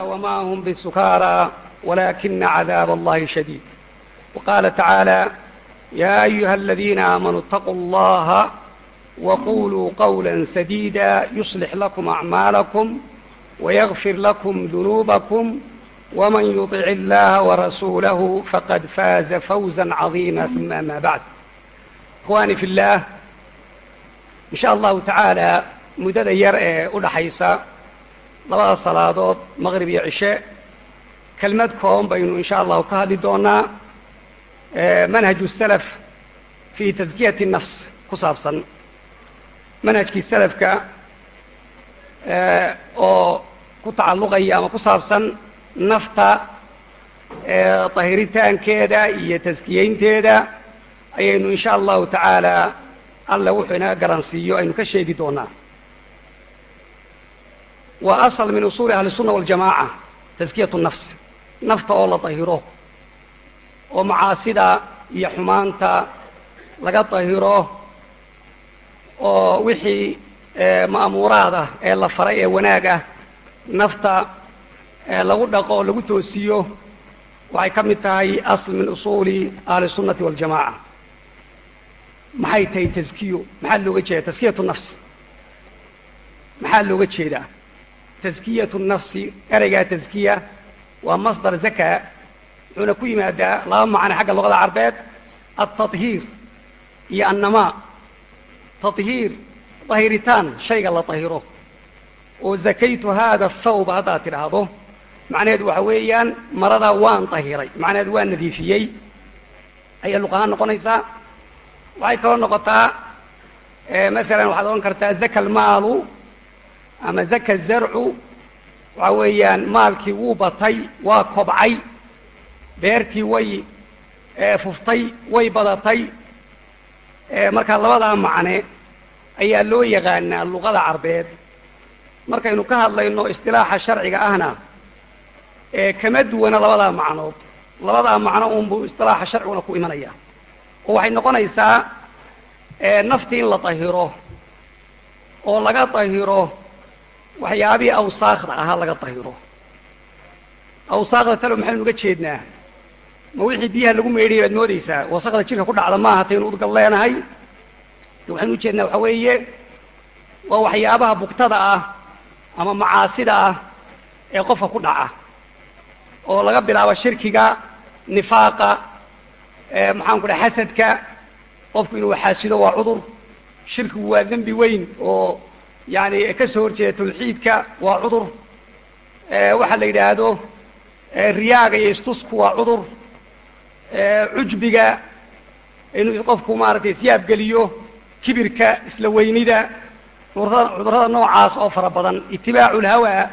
وما هم بسكارى ولكن عذاب الله شديد وقال تعالى يا أيها الذين آمنوا اتقوا الله وقولوا قولا سديدا يصلح لكم أعمالكم ويغفر لكم ذنوبكم ومن يطع الله ورسوله فقد فاز فوزا عظيما ثم ما بعد إخواني في الله إن شاء الله تعالى مدد يرأي أولى حيث labada salaadood maqrib iyo cishe kelmad kooban baynu in sha allahu ka hadli doonaa manhaju salaf fii taskiyati nafs ku saabsan. Manhajkii salafka oo ku tacalluqaya ama ku saabsan nafta tahiritaankeeda iyo taskiyeynteeda ayaynu in sha allahu tacaala alle wuxuu inaga garansiiyo aynu ka sheegi doonaa waa asal min usuuli ahli الsunna waاljamaaca taskiyatu nafs nafta oo la dahiro oo macaasida iyo xumaanta laga dahiro oo wixii ma'muuraad ah ee la faray ee wanaag ah nafta lagu dhaqo oo lagu toosiyo waxay ka mid tahay asl min usuuli ahli الsunnati waاljamaaca maxay tahay taskiyo maxaa looga jeeda taskiyatu nafs maxaa looga jeedaa Taskiyatu nafsi ereygaa taskiya waa masdar zakaa wuxuuna ku yimaadaa laba macne xagga luqada carbeed altahiir iyo annamaa. Tahiir dahiritaan shayga la dahiro oo zakaytu haada thawba haddaad tidhaahdo. Macnaheedu waxa weeyaan maradaa waan dahiray macnaheedu waan nadiifiyey. Ayay luq ahaan noqonaysaa. Waxay kaloo noqotaa maalan waxaad odhan kartaa zaka almaalu ama zaka zarcu waxa weeyaan maalkii wuu batay waa kobcay. Beertii way fuftay way badatay. Markaa labadaa macne ayaa loo yaqaanaa luqada carbeed. Markaynu ka hadlayno istilaaxa sharciga ahna kama duwana labadaa macnood. Labadaa macno unbuu istilaaxa sharciguna ku imanaya. Oo waxay noqonaysaa naftii in la dahiro oo laga dahiro waxyaabihii awsaakda ahaa laga dahiro awsaakda talo maxaynu uga jeednaa ma wixii biyaha lagu meydhayay baad moodaysaa wasakda jirka ku dhacda maaha taynu udgal leenahay waxaynu ujeednaa waxa weeye waa waxyaabaha bugtada ah ama macaasida ah ee qofka ku dhaca oo laga bilaabo shirkiga nifaaqa maxaan ku dhaha xasadka qofku inuu xaasido waa cudur shirkigu waa dembi weyn oo yani ka soo horjeeda tawxiidka waa cudur. Waxaa la yidhaahdo riyaaga iyo istusku waa cudur. Cujbiga inuu qofku maaragtay isyaabgeliyo kibirka isla weynida cudurrada noocaas oo fara badan itibaacu lhawaa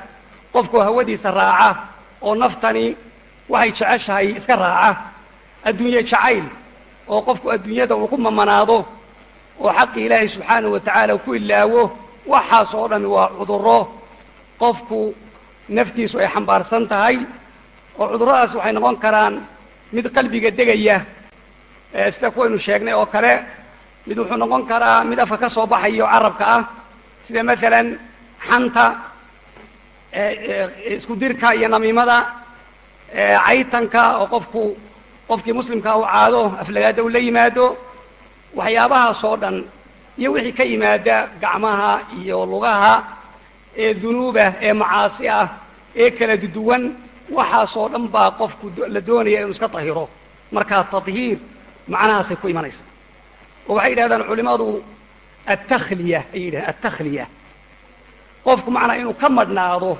qofku hawadiisa raaca oo naftani waxay jeceshahay iska raaca. Adduunye jacayl oo qofku adduunyada uu ku mamanaado oo xaqii ilaahay subxaanahu wa tacaala ku ilaawo waxaas oo dhami waa cudurro. Qofku naftiisu ay xambaarsan tahay oo cudurradaas waxay noqon karaan mid qalbiga degaya. Sida kuwaynu sheegnay oo kale mid wuxuu noqon karaa mid afka ka soo baxayo carabka ah. Sida maalan xanta isku dirka iyo namiimada caytanka oo qofku qofkii muslimkaa u caado aflagaada u la yimaado. Waxyaabahaas oo dhan iyo wixii ka yimaada gacmaha iyo lugaha ee dunuubah ee macaasi ah ee kala duwan waxaas oo dhan baa qofku la doonaya inuu iska dahiro markaa tadhiir macnahaasay ku imanaysa. Oo waxay yidhahdaan culimadu attakhliya ayay yidhahdeen attakhliya qofku macnaa inuu ka madhnaado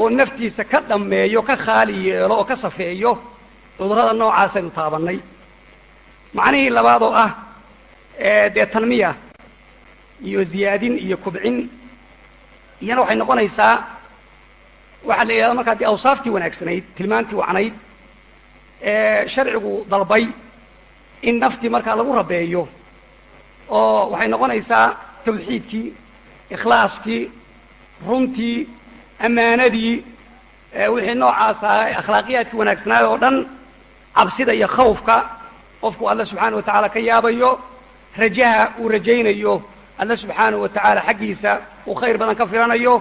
oo naftiisa ka dhammeeyo ka khaali yeelo oo ka safeeyo cudurrada noocaasaynu taabannay. Macnihii labaad oo ah dee tanmiya iyo ziyaadin iyo kubcin iyana waxay noqonaysaa waxaa la yidhahda markaa dee awsaaftii wanaagsanayd tilmaantii wacnayd ee sharcigu dalbay in naftii markaa lagu rabeeyo oo waxay noqonaysaa tawxiidkii ikhlaaskii runtii ammaanadii wixii noocaas ahaa akhlaaqiyaadkii wanaagsanaay oo dhan cabsida iyo khawfka qofku alla subxaana wa tacaala ka yaabayo rajaha uu rajaynayo alla subxaanahu wa tacaala xaggiisa uu khayr badan ka filanayo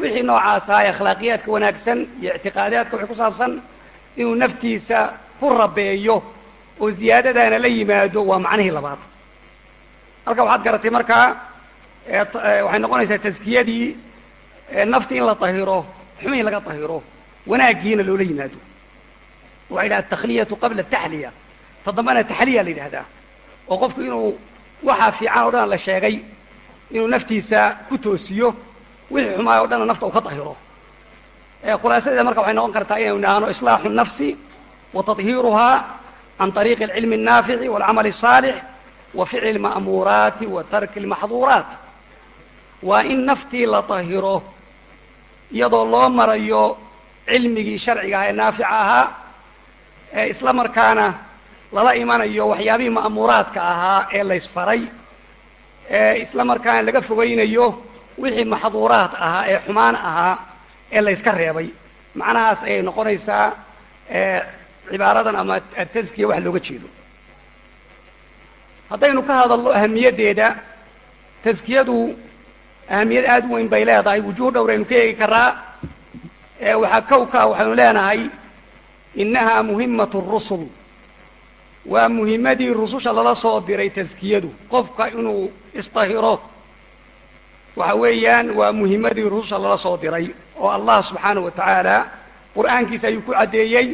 wixii noocaasa ee akhlaaqiyaadka wanaagsan iyo ictiqaadaadka wixii ku saabsan inuu naftiisa ku rabeeyo oo ziyaadadaana la yimaado waa macnihii labaad. Halka waxaad garatay markaa waxay noqonaysaa taskiyadii nafti in la tahiro xumi in laga tahiro wanaaggiina loola yimaado. Waxay yidhaha atakliyatu qabla taxliya ta dambena taxliya la yidhahdaa oo qofku inuu waxaa fiican o dhan la sheegay inuu naftiisa ku toosiyo wixii xumaay o dhanna nafta uu ka tahiro khulaasadeeda marka waxay noqon kartaa inaynu idhaahno islaaxu nafsi wa tahiiruhaa can طariiqi اlcilmi الnaafici wاlcamal الصaalix wa ficli اlma'muuraati wa tarki اlmaxduuraat waa in naftii la tahiro iyadoo loo marayo cilmigii sharciga aha ee naafica ahaa ee isla markaana lala imanayo waxyaabihii ma'muuraadka ahaa ee laysfaray ee isla markaana laga fogaynayo wixii maxduuraad ahaa ee xumaan ahaa ee layska reebay. Macnahaas ayay noqonaysaa cibaaradan ama ataskiya wax looga jeedo. Haddaynu ka hadalno ahamiyaddeeda taskiyadu ahamiyad aad u weyn bay leedahay. Wujuuh dhowraynu ka eegi karaa waxaa kowkaa waxaynu leenahay innahaa muhimatu rusul waa muhimadii rususha lala soo diray taskiyadu qofka inuu istahiro waxa weeyaan waa muhimadii rususha lala soo diray oo allah subxaanaه wa tacaala qur'aankiisa ayuu ku caddeeyey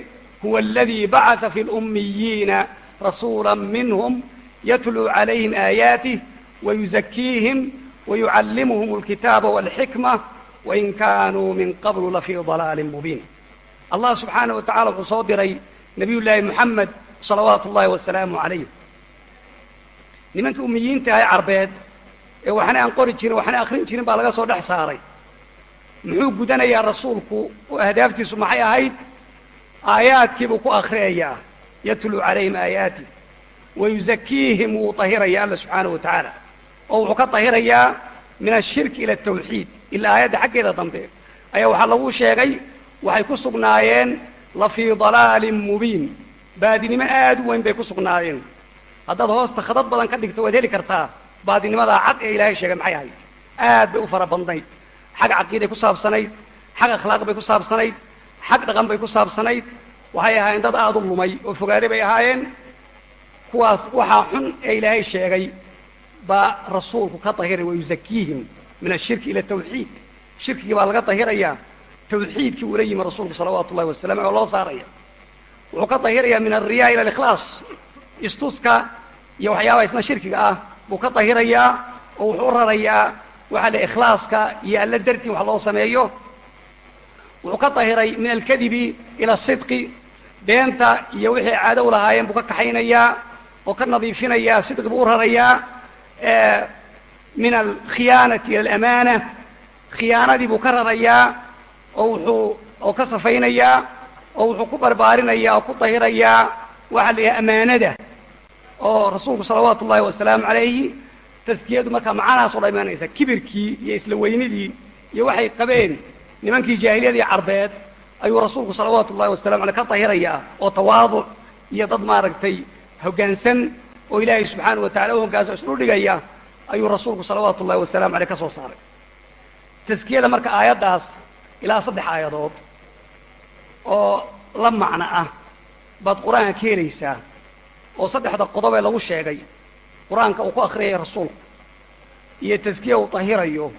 huwa aladii bacثa fi اlأmiyiina rasuula minhm yatluu عalayhim aayaatih wayuzakiihim wayucallimuhum اlkitaaba wاlxikma wain kaanuu min qablu lafii ضalaali mubiin allah subxaanaه wa tacala wuxuu soo diray nabiy llaahi moxamed salawaatu ullahi wasalaamu calayh nimankii umiyiinta ahay carbeed ee waxna aan qori jirin waxna akrin jirin baa laga soo dhex saaray. Muxuu gudanayaa rasuulku oo ahdaaftiisu maxay ahayd? Aayaadkiibuu ku akhriyayaa. Yatluu calayhim aayaati wa yuzakiihim wuu tahiraya alla subxaanahu wa tacaala oo wuxuu ka tahirayaa min ashirki ila atawxiid ilaa aayadda xaggeeda dambe. Ayaa waxaa lagu sheegay waxay ku sugnaayeen la fii dalaalin mubiin baadinimo aad u weyn bay ku sugnaayeen. Haddaad hoosta khadad badan ka dhigto waad heli kartaa. Baadinimadaa cad ee ilaahay sheegay maxay ahayd? Aad bay u fara badnayd. Xag caqiiday ku saabsanayd. Xag akhlaaq bay ku saabsanayd. Xag dhaqan bay ku saabsanayd. Waxay ahaayeen dad aada u lumay oo fogaaday bay ahaayeen. Kuwaas waxaa xun ee ilaahay sheegay baa rasuulku ka tahiray wayuzakiihim min ashirki ila tawxiid. Shirkigii baa laga tahirayaa tawxiidkii uula yimi rasuulku salawaatu ullahi wasalam oo loo saaraya wuxuu ka tahirayaa min alriyaa ila alikhlaas. Istuska iyo waxyaabaha isna shirkiga ah buu ka tahirayaa oo wuxuu u rarayaa waxaa la ikhlaaska iyo alla dartii wax loo sameeyo. Wuxuu ka tahiray min alkadibi ila asidqi beenta iyo wixii caado u lahaayeen buu ka kaxaynayaa oo ka nadiifinayaa sidqi buu u rarayaa min alkhiyaanati ila alamaana. Khiyaanadii buu ka rarayaa oo wuxuu oo ka safaynayaa oo wuxuu ku barbaarinayaa oo ku tahirayaa waxaa la yidhaha amaanada oo rasuulku salawaatu ullahi wasalaamu calayhi taskiyadu markaa macanahaas o dhan imaanaysa. Kibirkii iyo isla weynidii iyo waxay qabeen nimankii jaahiliyadii carbeed ayuu rasuulku salawaatu ullahi wasalamu aleyh ka tahirayaa oo tawaaduc iyo dad maaragtay hoggaansan oo ilaahay subxaanahu wa tacala u hoggaansan o isdhu dhigaya ayuu rasuulku salawaatu ullahi wasalamu aleyh ka soo saaray. Taskiyada marka aayaddaas ilaa saddex aayadood oo la macno ah baad qur'aanka ka helaysaa oo saddexda qodob ee lagu sheegay. Qur'aanka uu ku akhriyaya rasuulku iyo taskiya uu tahirayo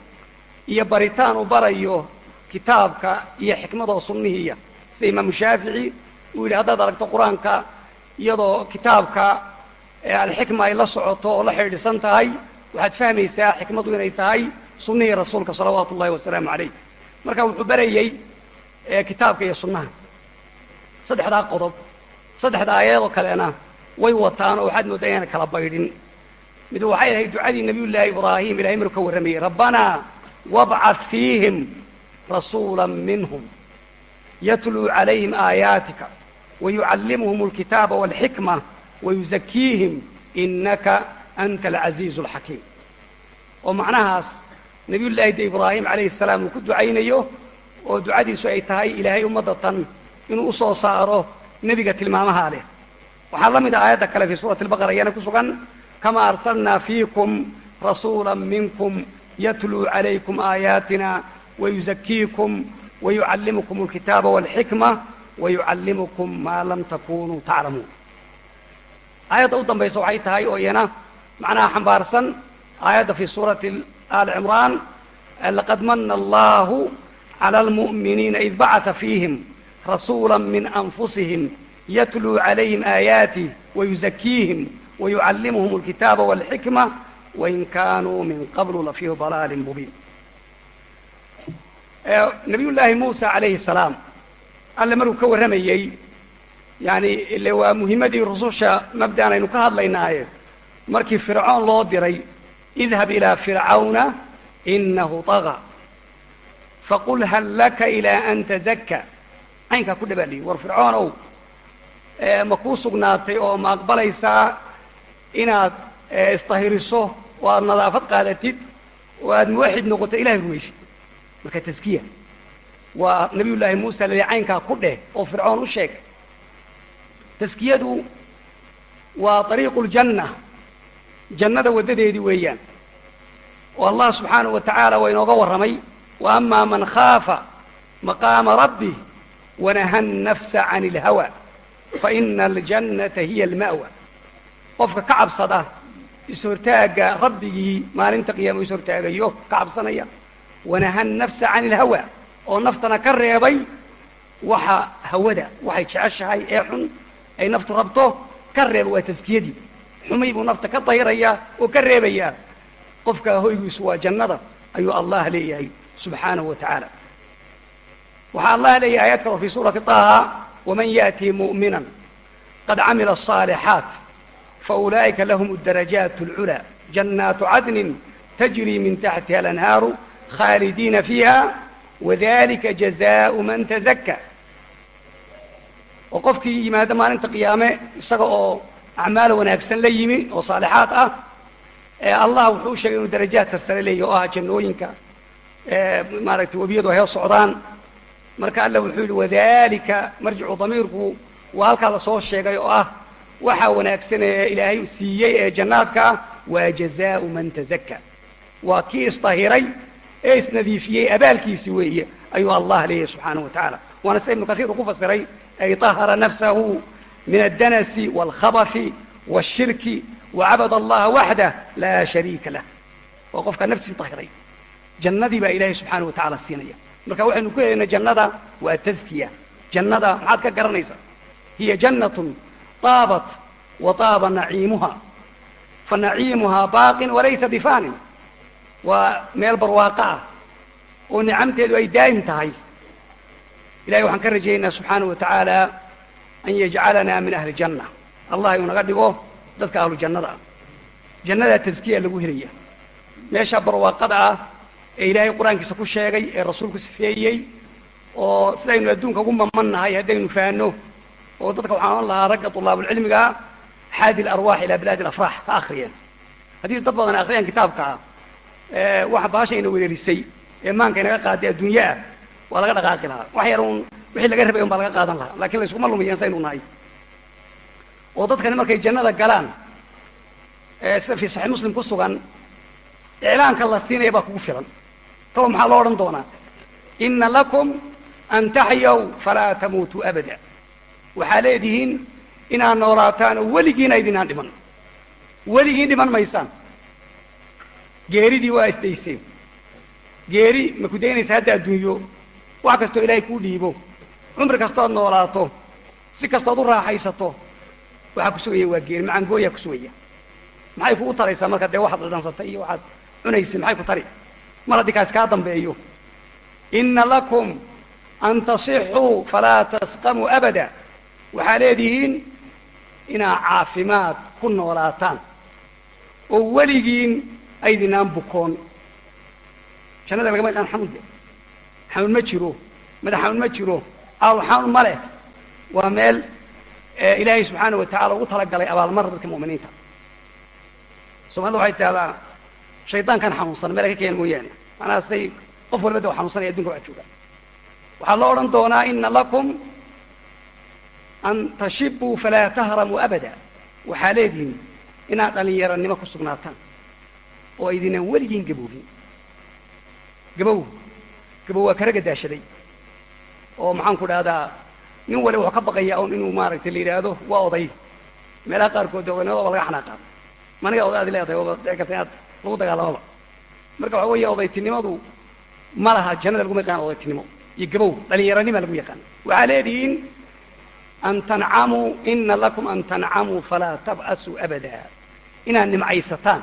iyo baritaan uu barayo kitaabka iyo xikmadoo sunnihiiya sida imaamu shaafici uu yidhi haddaad aragto qur'aanka iyadoo kitaabka alxikma ay la socoto oo la xidhiidhsan tahay waxaad fahmaysaa xikmadu inay tahay sunnihii rasuulka salawaatu ullahi wasalaamu calayh. Marka wuxuu barayey kitaabka iyo sunnaha. Saddexdaa qodob saddexda aayadoo kalena way wataan oo waxaad mooddaa inaan kala baydhin. Mid waxay ahayd ducadii nabiy llaahi ibraahim ilahay maruu ka warramayey rabbanaa wabcad fiihim rasuula minhum yatluu calayhim aayaatika wayucallimuhum alkitaaba walxikma wayuzakiihim inaka anta alcaziizu alxakiim oo macnahaas nabiy llaahi de ibraahim calayhi salaam uu ku ducaynayo oo ducadiisu ay tahay ilaahay ummaddatan inuu u soo saaro nebiga tilmaamahaa leh. Waxaa la mid a aayadda kale fii suurati albaqara ayaana ku sugan kamaa arsalnaa fiikum rasuula minkum yatluu calaykum aayaatina wayuzakiikum wayucallimukum alkitaaba walxikma wayucallimukum maa lam takunuu taclamuun. Aayadda u dambaysa waxay tahay oo iyana macnaha xambaarsan aayadda fii suurati aali cimraan laqad mana allahu cala almu'miniina id bacata fiihim rasuula min anfusihim yatluu calayhim aayaatih wayuzakiihim wayucallimuhum alkitaaba walxikma wain kaanuu min qablu lafii dalaalin mubiin nabiy llaahi muusa calayhi salaam alle markuu ka warramayey yani ile waa muhimmadii rususha mabda'an aynu ka hadlaynaaye markii fircoon loo diray idhab ilaa fircawna inahu طaga faqul hal laka ilaa an tazakka caynkaa ku dhabaaliyi war fircoonow ma kuu sugnaatay oo ma aqbalaysaa inaad isdahiriso oo aad nadaafad qaadatid oo aad muwaxid noqoto ilahay rumaysid marka taskiya waa nabiy llaahi muusa lali caynkaa ku dheh oo fircoon u sheeg taskiyadu waa ariiqu ljanna jannada waddadeedii weeyaan oo allah subxaanahu wa tacaala waa inooga warramay ama man khaafa maqaama rabbih wanaha nafsa can اlhawa faina aljannata hiya alma'wa. Qofka ka cabsada is-hortaagga rabbigii maalinta qiyaama is-hortaagayo ka cabsanaya. Wanaha nafsa can ilhawa oo naftana ka reebay waxa hawada waxay jeceshahay ee xun ay naftu rabto ka reeba waa taskiyadii xumay buu nafta ka dahirayaa oo ka reebayaa qofka hoygiisu waa jannada ayuu allah leeyahay subxaanahu wa tacaala waxaa allah leeyahay aayad kaloo fii suurati طaha waman yaأtii muؤmina qad camila الصaalixaaت faulaa'ika lahm الdarajaat اlculى jannaatu cadni tajri min taxtiha alanhaaru khaalidiina fiiha wadalika jazaءu man tazakka oo qofkii yimaado maalinta qiyaame isaga oo acmaal wanaagsan la yimi oo saalixaad ah ee allah wuxuu u sheegay inuu darajaad sarsare leeyahy oo ah jannooyinka maaragtay webiyadu ay hoo socdaan marka alla wuxuu yidhi wadalika marjicu damiirku waa halkaa lasoo sheegay oo ah waxaa wanaagsan ee ilaahay siiyey ee jannaadka ah waa jazaau man tazakka waa kii isdahiray ee isnadiifiyey abaalkiisi weeye ayuu allah leeyahay subxaanahu wa tacaala waana sida ibnu kasiir uu ku fasiray ay طahara nafsahu min addanasi wاlkhabafi wالshirki wacabad allaha waxdah laa shariika lah waa qofkaa naftiisi dahiray jannadii baa ilaahay subxaana wa tacaala siinaya. Marka waxaynu ku helaynaa jannada waa taskiya jannada maxaad ka garanaysa? Hiya jannatun taabat wa taaba naciimuha. Fa naciimuhaa baaqin walaysa bifaanin. Waa meel barwaaqo ah oo nicamteedu ay daa'im tahay. Ilahay waxaan ka rajaynaa subxaana wa tacaala an yajcalanaa min ahli janna. Allah iunaga dhigo dadka ahlu jannada. Ah jannadaa taskiya lagu helaya. Meesha barwaaqada ah ee ilaahay qur'aankiisa ku sheegay ee rasuulku sifeeyey oo sidaynu adduunka ugu maman nahay haddaynu fahanno oo dadka waxaan ohan lahaa ragga طulaabulcilmigaa xaadi اlarwaax ilaa bilaadi alafraax ka akriyeen haddii dad badan akriyaan kitaabka ah waxa baashayna wereerisay ee maanka inaga qaaday adduunye ah waa laga dhaqaaqi lahaa. Wax yar un wixii laga rabay un baa laga qaadan lahaa. Lakin layskuma lumiyan saynu nahay. Oo dadkani markay jannada galaan sida fii saxiix muslim ku sugan iclaanka la siinaya baa kugu filan talo maxaa loo odhan doonaa? Ina lakum an taxyaw falaa tamuutuu abada. Waxaa leedihiin inaad noolaataan oo weligiina idinaan dhiman. Weligiin dhiman maysaan. Geeridii waa isdayseen geeri ma ku daynaysa hadda adduunyo? Wax kastoo ilaahay kuu dhiibo. Cumri kastood noolaato si kastood u raaxaysato waxaa ku sugaya waa geeri. Macangooyaa ku sugaya maxay kugu taraysaa marka dee waxaad dhadhansatay iyo waxaad cunaysay maxay ku tari mar haddii kaas kaa dambeeyo. Inna lakum an tasixuu falaa tasqamuu abada. Waxaa leedihiin inaad caafimaad ku noolaataan. Oo weligiin aydinaan bukoon. Jannada lagama yaqaan xanuun de. Xanuun ma jiro. Madax xanuun ma jiro. Aal xanuun ma leh. Waa meel ilaahay subxaana wa tacala ugu talagalay abaalmara dadka mu'miniinta. Soomaalida waxay tahdaa shaydaankan xanuunsan meel ay ka keenan mooyaane. Macnaha say qof walba da xanuunsanaya adunka waa jooga. Waxaa loo odhan doonaa ina lakum an tashibuu falaa tahramuu abada. Waxaa leedihiin inaad dhallinyaranimo ku sugnaataan oo aydinaan weligiin gaboobin. Gabow gabow waa karaga daashaday oo maxaan ku dhahdaa nin wali wuxuu ka baqaya un inuu maaragtay la yidhaahdo waa oday. Meelaha qaarkood de odaynimada waa laga xanaaqaa maniga oday aad leedahay ooba dhici karta inaad lagu dagaalamaba marka waxa weeye odaytinimadu ma laha jannada laguma yaqaan odaytinimo iyo gabow dhalinyaranima lagu yaqaan waxaa leedihiin an tancamuu ina lakum an tancamuu falaa tab'asuu abada. Inaad nimcaysataan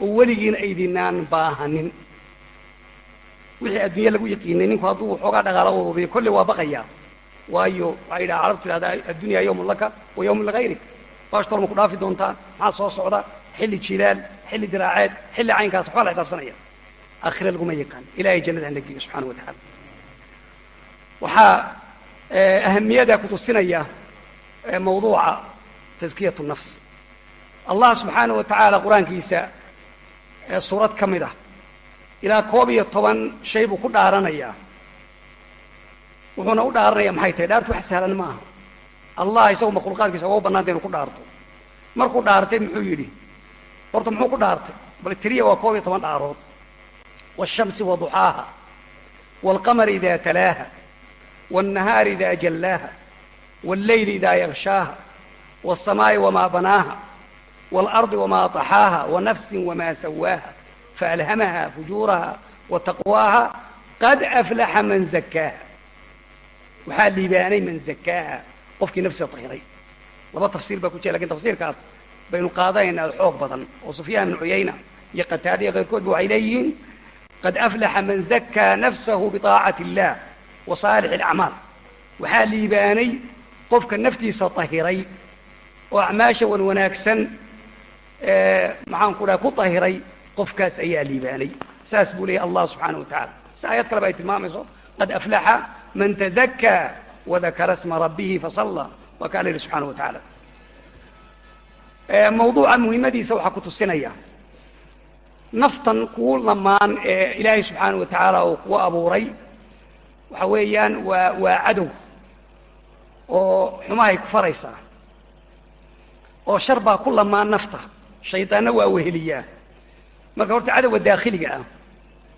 oo weligiina aydinaan baahanin. Wixii adduunya lagu yaqiinay ninku hadduu xoogaa dhaqaalo urubiyo kolley waa baqayaa. Waayo waxay yidhaha carabtu tidhahdaa addunya yawmun wa yawmun ligayrik baashtor ma ku dhaafi doontaa? Maxaa soo socda xilli jilaal xilli diraaceed xilli caynkaas waxbaa la xisaabsanaya. Aakhire laguma yaqaan. Ilahay jannada hala geeyo subxana wa tacaala waxaa ahamiyada kutusinaya mawduuca taskiyat nafs. Allah subxaana wa tacaala qur'aankiisa suurad ka mid ah. Ilaa koob iyo toban shay buu ku dhaaranayaa wuxuuna u dhaaranaya maxay tahay? Dhaartu wax sahlan ma aha allah isagu makhluuqaadkiisa uga banaanta inu ku dhaarto. Markuu dhaartay muxuu yidhi horta muxuu ku dhaartay bal tiriya waa koob iyo toban dhaarood waالshamsi waduxaaha wاlqamari ida talaaha wالnahaari ida jallaaha wاllayli ida yaغshaaha wالsamaa'i wama banaaha wاlarضi wama طaxaaha wanafsi wama sawaaha faalhamaha fujuuraha wataqwaaha qad aflaxa man zakaaha waxaa liibaanay man zakaaha qofkii nafsiga tahiray laba tafsiir baa ku jira lakin tafsiirkaas baynu qaadanaynaa xoog badan oo sufyaan ibn cuyayna iyo qataada iyo keyrkoodba waxay leeyihiin qad aflaxa man zakaa nafsahu biطaacati اllah wa saalix اlacmaal waxaa liibaanay qofka naftiisa tahiray oo acmaasha wan wanaagsan maxaan ku dhaha ku tahiray qofkaas ayaa liibaanay saas buu leeyay allah subxaana wa tacala si aayad kaleba ay tilmaamayso qad aflaxa man tazakkaa wadakara sma rabbihi fasalla waa kaa la yidhi subxana wa tacaala mawduuca muhimmadiisa waxaa ku tusinaya. Naftan kugu lamaan ee ilaahay subxaana wa tacaala uu kugu abuuray waxa weeyaan waa waa cadow oo xumahay ku faraysaa oo shar baa ku lamaan nafta. Shaydaanna waa weheliyaa marka horta cadowga daakhiliga ah.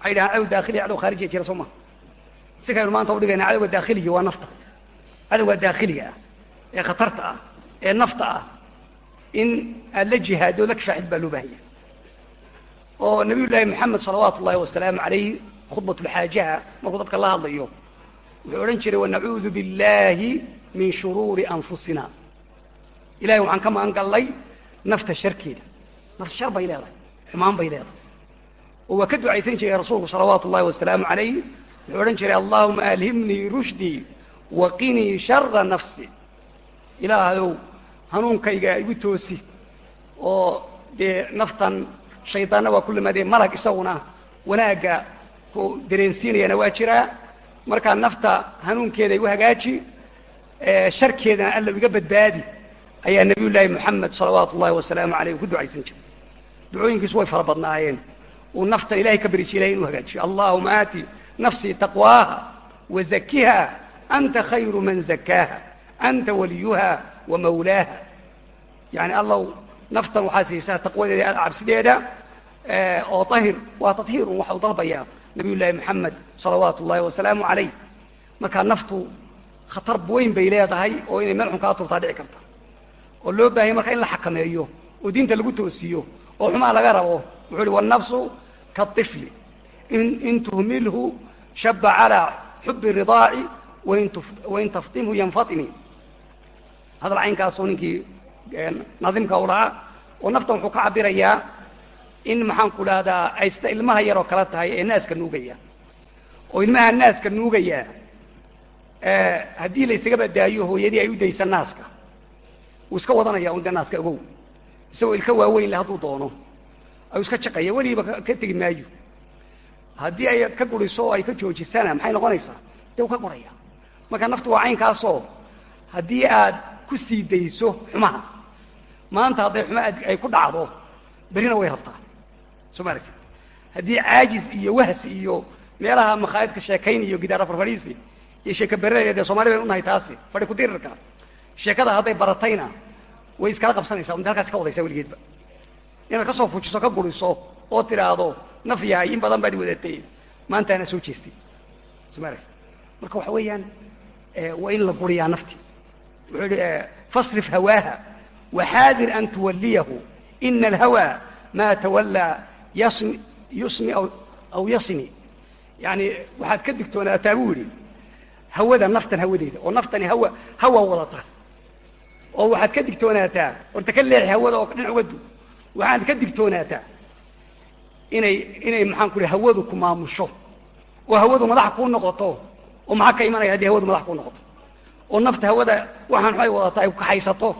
Waxay dhahaan cadow daakhiliga cadow khaarijiya jira soo ma. Si kaynu maanta udhigayna cadowga daakhiligi waa nafta. Cadowga daakhiliga ah ee khatarta ah ee nafta ah in aad la jihaado la kifaaxid baa loo baahanya oo nabiy llaahi moxamed salawaatu ullahi wasalaamu calayh khudbatulxaajaha markuu dadka la hadlayo wuxuu odhan jiray wanacuudu biاllahi min shuruuri anfusina ilahay waxaan ka magan nafta sharkeeda nafta shar bay leedahay xumaan bay leedahay oo waa ka ducaysan jiray rasuulku salawaatu ullahi wasalaamu calayh wuxuu odhan jiray allahuma alhimnii rushdii waqinii shara nafsi ilaahayow hanuunkayga igu toosi. Oo dee naftan shaydaanna waa ku limaadee malag isaguna wanaagga ku dareensiinayana waa jiraa markaa nafta hanuunkeeda igu hagaaji sharkeedana alla iga badbaadi ayaa nabiy llaahi moxamed salawaatu ullahi wasalaamu aleyh ku ducaysan jiray. Ducooyinkiisu way fara badnaayeen. Uu naftan ilahay ka beri jiray inuu hagaajiyo. Allahuma aati nafsii taqwaaha wazakiha anta khayru man zakaaha waliyuha wa mawlaaha yani allow naftan waxaa siisaa taqwadeeda cabsideeda oo ahir waa tahiirun waxa uu dalbayaa nabiy llaahi moxamed salawaatu ullahi wasalaamu calayh markaa naftu khatar weyn bay leedahay oo inay meel xun kaa turtaa dhici karta oo loo baahaya marka in la xakameeyo oo diinta lagu toosiyo oo xumaa laga rabo wuxuu uhi wannafsu kaطifli in tuhmilhu shaba calىa xubi ridaaci wain taftimhu yanfatimi hadal caynkaasoo ninkii nadimka u lahaa oo naftan wuxuu ka cabirayaa in maxaan ku dhahdaa ay sida ilmaha yaroo kale tahay ee naaska nuugaya. Oo ilmaha naaska nuugaya haddii la ysaga hooyadii ay u daysa naaska. Wuu iska wadanaya un dee naaska ogow. Isagoo ilka waaweyn le hadduu doono ayuu iska jaqaya weligiiba ka tegi maayo. Haddii ay ka guriso oo ay ka joojisana maxay noqonaysaa? Dee uu ka guraya marka naftu waa caynkaasoo haddii aad ku sii dayso xumaha. Maanta hadday xuma ay ku dhacdo berrina way rabtaa. Soo ma aragti haddii caajis iyo wahsi iyo meelaha makhaayidka sheekayn iyo gidaara farfadhiisi iyo sheeka berreeya dee soomali baynu u nahay taasi fadhi kudirirka sheekada hadday baratayna way iskala qabsanaysaa unta halkaas ka wadaysaa weligeedba. Inaad ka soo fujiso ka guriso oo tidhaahdo naf yahay in badan baad wadatay maantaana soo jeestay. Sma marka waxa weeyaan waa in la guriyaa nafti wuxuu yihi fasrif hawaaha waxaadir an tuwaliyahu ina ma tawallaa yasmi yusmi aw yasmi yani waxaad ka digtoonaataa buu yidhi hawada naftan hawadeeda oo naftani hawa hawa wadata oo waxaad ka digtoonaataa horta ka leexi hawada oo dhinac uga du waxaad ka digtoonaataa inay inay maxaan ku hawadu ku maamusho oo hawadu madax kuu noqoto oo maxaa ka imanaya haddii hawadu madax kuu oo nafta hawada waxaan waxay wadataa ay ku kaxaysato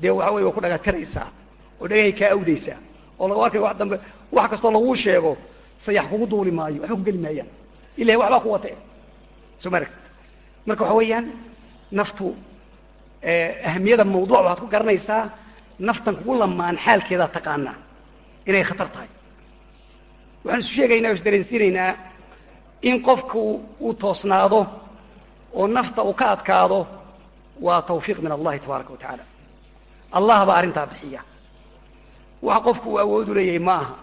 dee waxa weye waa ku dhagatiraysaa oo dhagahay kaa awdaysaa oo laga arkay wax dambe wax kastoo laguu sheego sayax kugu duuli maayo waxba ku geli maayaan ilahay waxbaa ku wate soo ma aragtid? Marka waxa weeyaan naftu ahamiyada mawduuc waxaad ku garanaysaa naftan kugu lamaan xaalkeedaa taqaanaa inay khatar tahay. Waxaan isu sheegaynaa o isdareensiinaynaa in qofku uu toosnaado oo nafta uu ka adkaado waa tawfiiq min allahi tabaaraka wa tacaala. Allah baa arrintaa bixiya. Waxa qofku uu awoodu leeyahay ma aha.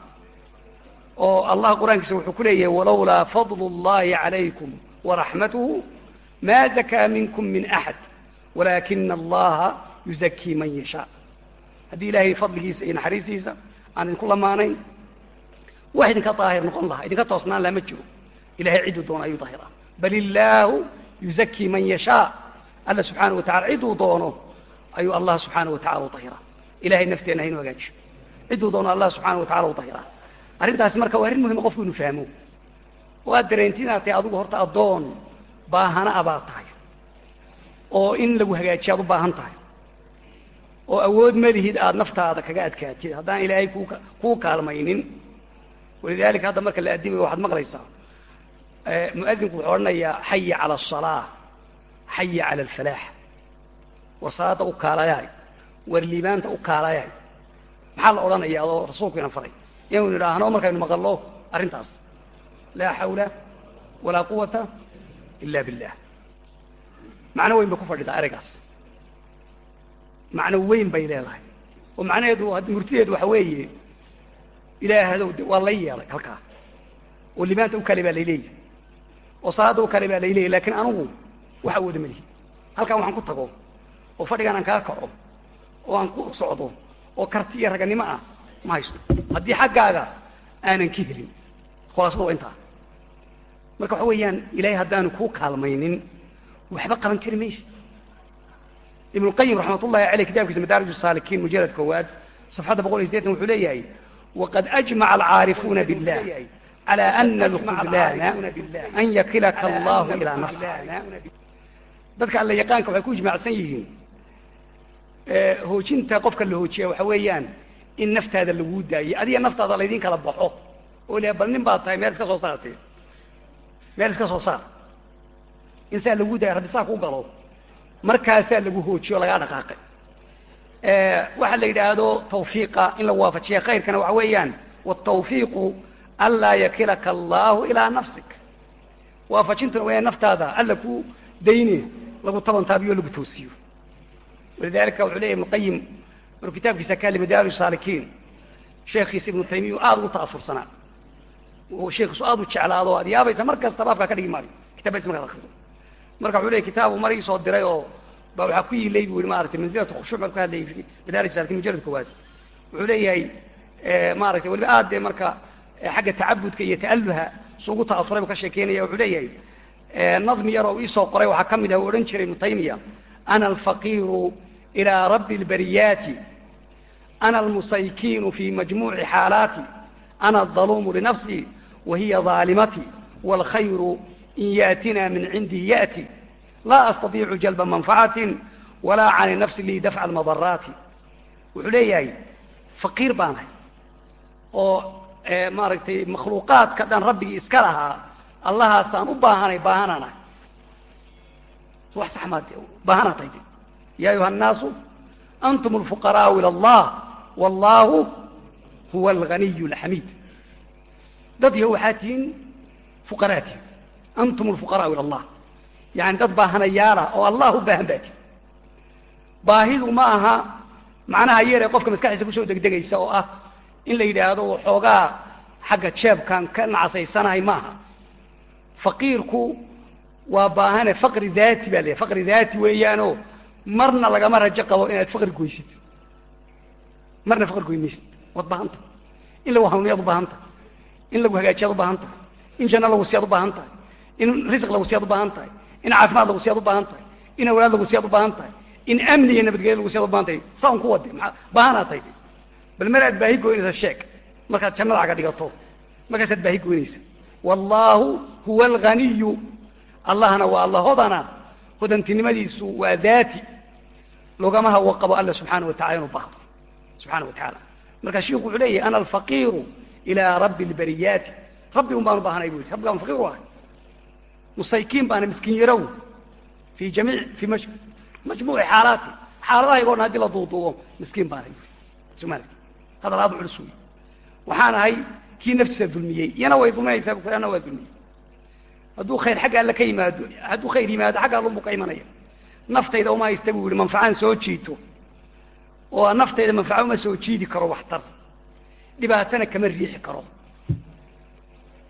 Oo allah qur'aankiisa wuxuu ku leeyahay walowlaa fadlu اllahi calaykum waraxmatuhu ma zakaa minkum min axad walaakina allaha yuzakii man yashaa. Haddii ilaahay fadligiisa iyo naxariistiisa aan idinku lamaanayn wax idinka daahir noqon lahaa idinka toosnaan laha jiro. Ilahay cidduu doono ayuu daahiraa bal illaahu yuzakii man yashaa alla subxaana wa tacala cidduu doono ayuu allah subxaana wa tacala u ilahay nafteenna haynu hagaajiyo cidduu doono allah subxaana wa tacala u arrintaasi marka waa arrin muhima qofku inu fahmo oo aad dareenti inaad horta addoon baahana abaad tahay oo in lagu hagaajiyo aad u baahan tahay oo awood malihid aada naftaada kaga adkaatid haddaan ilaahay kuu kaalmaynin walidaalika hadda marka la addimayo waxaad maqlaysaa mu'adinku wuxuu odhanayaa xaya cala asalaa xaya cala alfalaax. War salaada u kaalayaay war liibaanta u kaalayaay maxaa la odhanaya adoo rasuulku ina faray? Inaynu nidhaahno markaynu maqallo arrintaas. Laa xawla walaa quwata ila billah macno weyn bay ku fadhidaa ereygaas. Macno weyn bay leedahay. Oo macnaheedu murtideedu waxa weeye ilaahdow de waa lay yeelay halkaa. Oo liibaanta u kale baa layleeyahy oo salaadoo kale baa layleeyahy lakiin anugu wax awooda ma lihi halkan waxaan ku tago oo fadhigaan aan kaga kaco oo aan ku socdo oo karti iyo raganimo ah ma haysto haddii xaggaaga aanan ka helin khulaasada waa intaa marka waxa weeyaan ilaahay haddaanu kuu kaalmaynin waxba qaban kari maysid ibnuqayim raxmatullahi aleyh kitaabkiisa madaarij saalikiin mujalad koowaad safxadda boqol iyo sideetan wuxuu leeyahay waqad ajmaca alcaarifuuna billah calى ana اlkhudlaana an yakilaka allahu ilaa nafsi dadka alla yaqaanka waxay ku ijmaacsan yihiin hoojinta qofka la hoojiya waxa weeyaan in naftaada laguu daayo adiga naftaada laydin kala baxo oo la bal nin baad tahay meel iska soo saartee meel iska soo saar in saa laguu daaya rabbi saa ku galo markaasaa lagu hoojiyo lagaa dhaqaaqay waxa la yidhaahdo tawfiiqa in la waafajiya khayrkana waxa weeyaan wالtawfiiqu anlaa yakilaka allahu ilaa nafsik waafajintuna waa naftaada alla ku dayne lagu tabantaabiyo lagu toosiyo walidalika wuxuu leyahy ibnu qayim maruu kitaabkiisa ka hadlay madaarij saalikiin sheekhiisa ibnu taymiya aada ugu ta'asursanaa oo sheekhiisu aada u jeclaado o ad yaabaysa mar kastaba afkaa ka dhigi maayo kitabadiisa markaad akrido marka wuxuu leeyay kitaabu mar iisoo diray oo ba waxaa ku yiilay bu yihi maaragtay mansilatu khushuuc marku ka hadlayay fi madaarij saalikiin mujalad koowaad wuxuu leeyahay maaragtay waliba aad dee marka xagga tacabudka iyo ta'aluha su ugu ta'asuray buu ka sheekeynaya wuxuu leeyahay nadmi yar oo iisoo qoray waxaa ka mid ah u odhan jiray ibnu taymiya ana alfaqiiru ilaa rabbi اlbariyaati ana almusaykiinu fi majmuuci xaalaati ana aldaluumu linafsii wa hiya wاlkhayru in yaatina min cindii ya'ti laa astatiicu jalba manfacatin walaa cani nafsi lii dafca almadaraati wuxuu leeyahay faqiir baanahay oo maaragtay makhluuqaadka dhan rabbigii iska lahaa allahaasaan u baahanay baahanana. Wax sax maad baahanaa tahay. Ya ayuha annaasu antum alfuqaraau ila allah wallaahu huwa alganiyu alxamiid dad yaho waxaa tihiin fuqaraa tihin antum alfuqaraau ila allah. Yani dad baahanayaala oo allah u baahan baa tihin baahidu ma aha macnaha yeer ee qofka maskaxdiisa ku soo degdegaysa oo ah in la yidhaahdo waxoogaa xagga jeebkan ka nacasaysanahay maaha. Faqiirku waa baahane faqri daati baa leeyahy faqri daati weeyaanoo marna lagama rajo qabo inaad faqri goysid. Marna faqri goy waad baahan tahay. In lagu hanuuniyaad u baahan tahay. In lagu hagaajiyaad u baahan tahay. In janno lagu siyaad u baahan tahay. In risq lagu siyaad u baahan tahay. In caafimaad lagu siyaad u baahan tahay. In awlaad lagu siyaad u baahan tahay. In amni iyo nabadgelyo lagu siyaad u baahan tahay. Saan ku wade maa baahanaa tahay bal mar baahi goynaysa? Sheeg. Markaad jannada caga dhigato markaasaad baahi goynaysa? Wallaahu huwa alghaniyu allahna waa alla hodana hodantinimadiisu waa daati. Loogama hawo qabo alla subxaana wa tacala inuu baahdo subxana wa tacaala markaa shiiku wuxuu leeyahy ana alfaqiiru ilaa rabbi lbariyaati rabbi un baan u baahanay bu yidhi. Rabbi baan faqiir u ahay. Musaykiin baana miskiin yarow. Fii jamiic fii ma majmuuci xaalaati. Xaaladahaygo dhan haddii la duuduubo miskiin baanay somaali hadal aad u culus wey waxaan ahay kii naftiisa dulmiyey. Iyana way dulminaysaa bu ana waa dulmiyey hadduu khayr xagga alle ka yimaado hadduu khayr yimaado xagga allunbu ka imanaya. Naftayda uma haysta buu yihi manfacaan soo jiito. Oo naftayda manfaco uma soo jiidi karo waxtar. Dhibaatana kama riixi karo.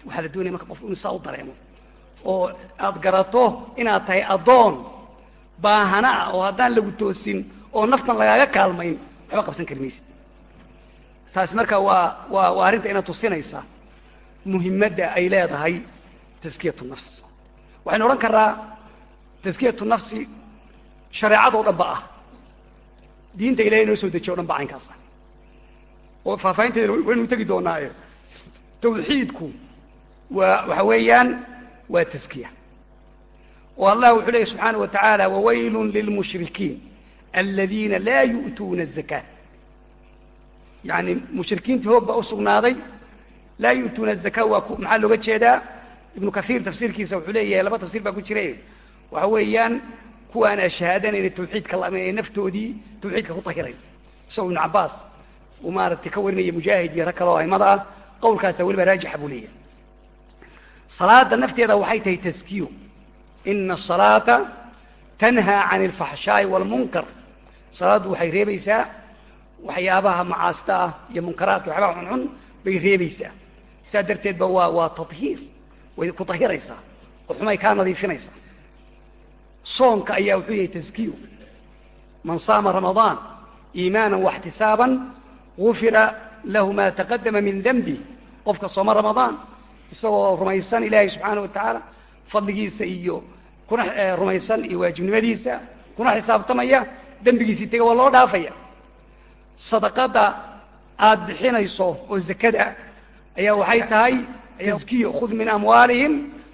Waxaa la doonaya marka qofku inuu saa u dareemo. Oo aad garato inaad tahay addoon baahana ah oo haddaan lagu toosin oo naftan lagaaga kaalmayn waxba qabsan kari maysid taasi marka waa waa waa arrinta ina tusinaysa muhimmadda ay leedahay taskiyatu nafs. Waxaynu odhan karraa taskiyatu nafsi shareecadoo dhan ba ah. Diinta ilahay inoo soo dejiye o dhan ba caynkaas ah. Oo faahfaahinteeda waynu tegi doonaaye. Tawxiidku waa waxa weeyaan waa taskiya oo allah wuxuu leeyay subxaana wa tacaala wawaylun lilmushrikiin aladiina laa yu'tuuna الzakaa yani mushrikiintii hoog baa u sugnaaday laa yu'tuuna الzakaa waa maxaa looga jeedaa ibnu kaiir tafsiirkiisa wuxuu leeyahay laba tafsir baa ku jira waxa weeyaan kuwaan ashahaadanayna tawxiidka la ee naftoodii tawxiidka ku tahiray isagoo ibnu cabaas uu maaragtay ka warinaya mujaahid iyo rag kaleo aimada ah qawlkaasa weliba raajixa buu leeyahay salaada nafteeda waxay tahay taskiyo ina asalaata tanhaa can alfaxshaa'i waalmunkar salaaddu waxay reebaysaa waxyaabaha macaasida ah iyo munkaraadka waxyaabaha xunxun bay reebaysaa. Saa darteed waa waa tahiir way ku tahiraysaa oo kaa nadiifinaysaa soonka ayaa wuxuu yahay taskiyo man saama ramadaan iimaana واxtisaaban gufira lahu ma taqadama min denbi qofka sooma ramadaan isagoo rumaysan ilaahay subxaana wa tacaala fadligiisa iyo kuna rumaysan iyo waajibnimadiisa kuna xisaabtamaya dembigiisii tega waa loo dhaafaya sadaqada aad bixinayso oo zakada ayaa waxay tahay taskiyo khud min amwaalihim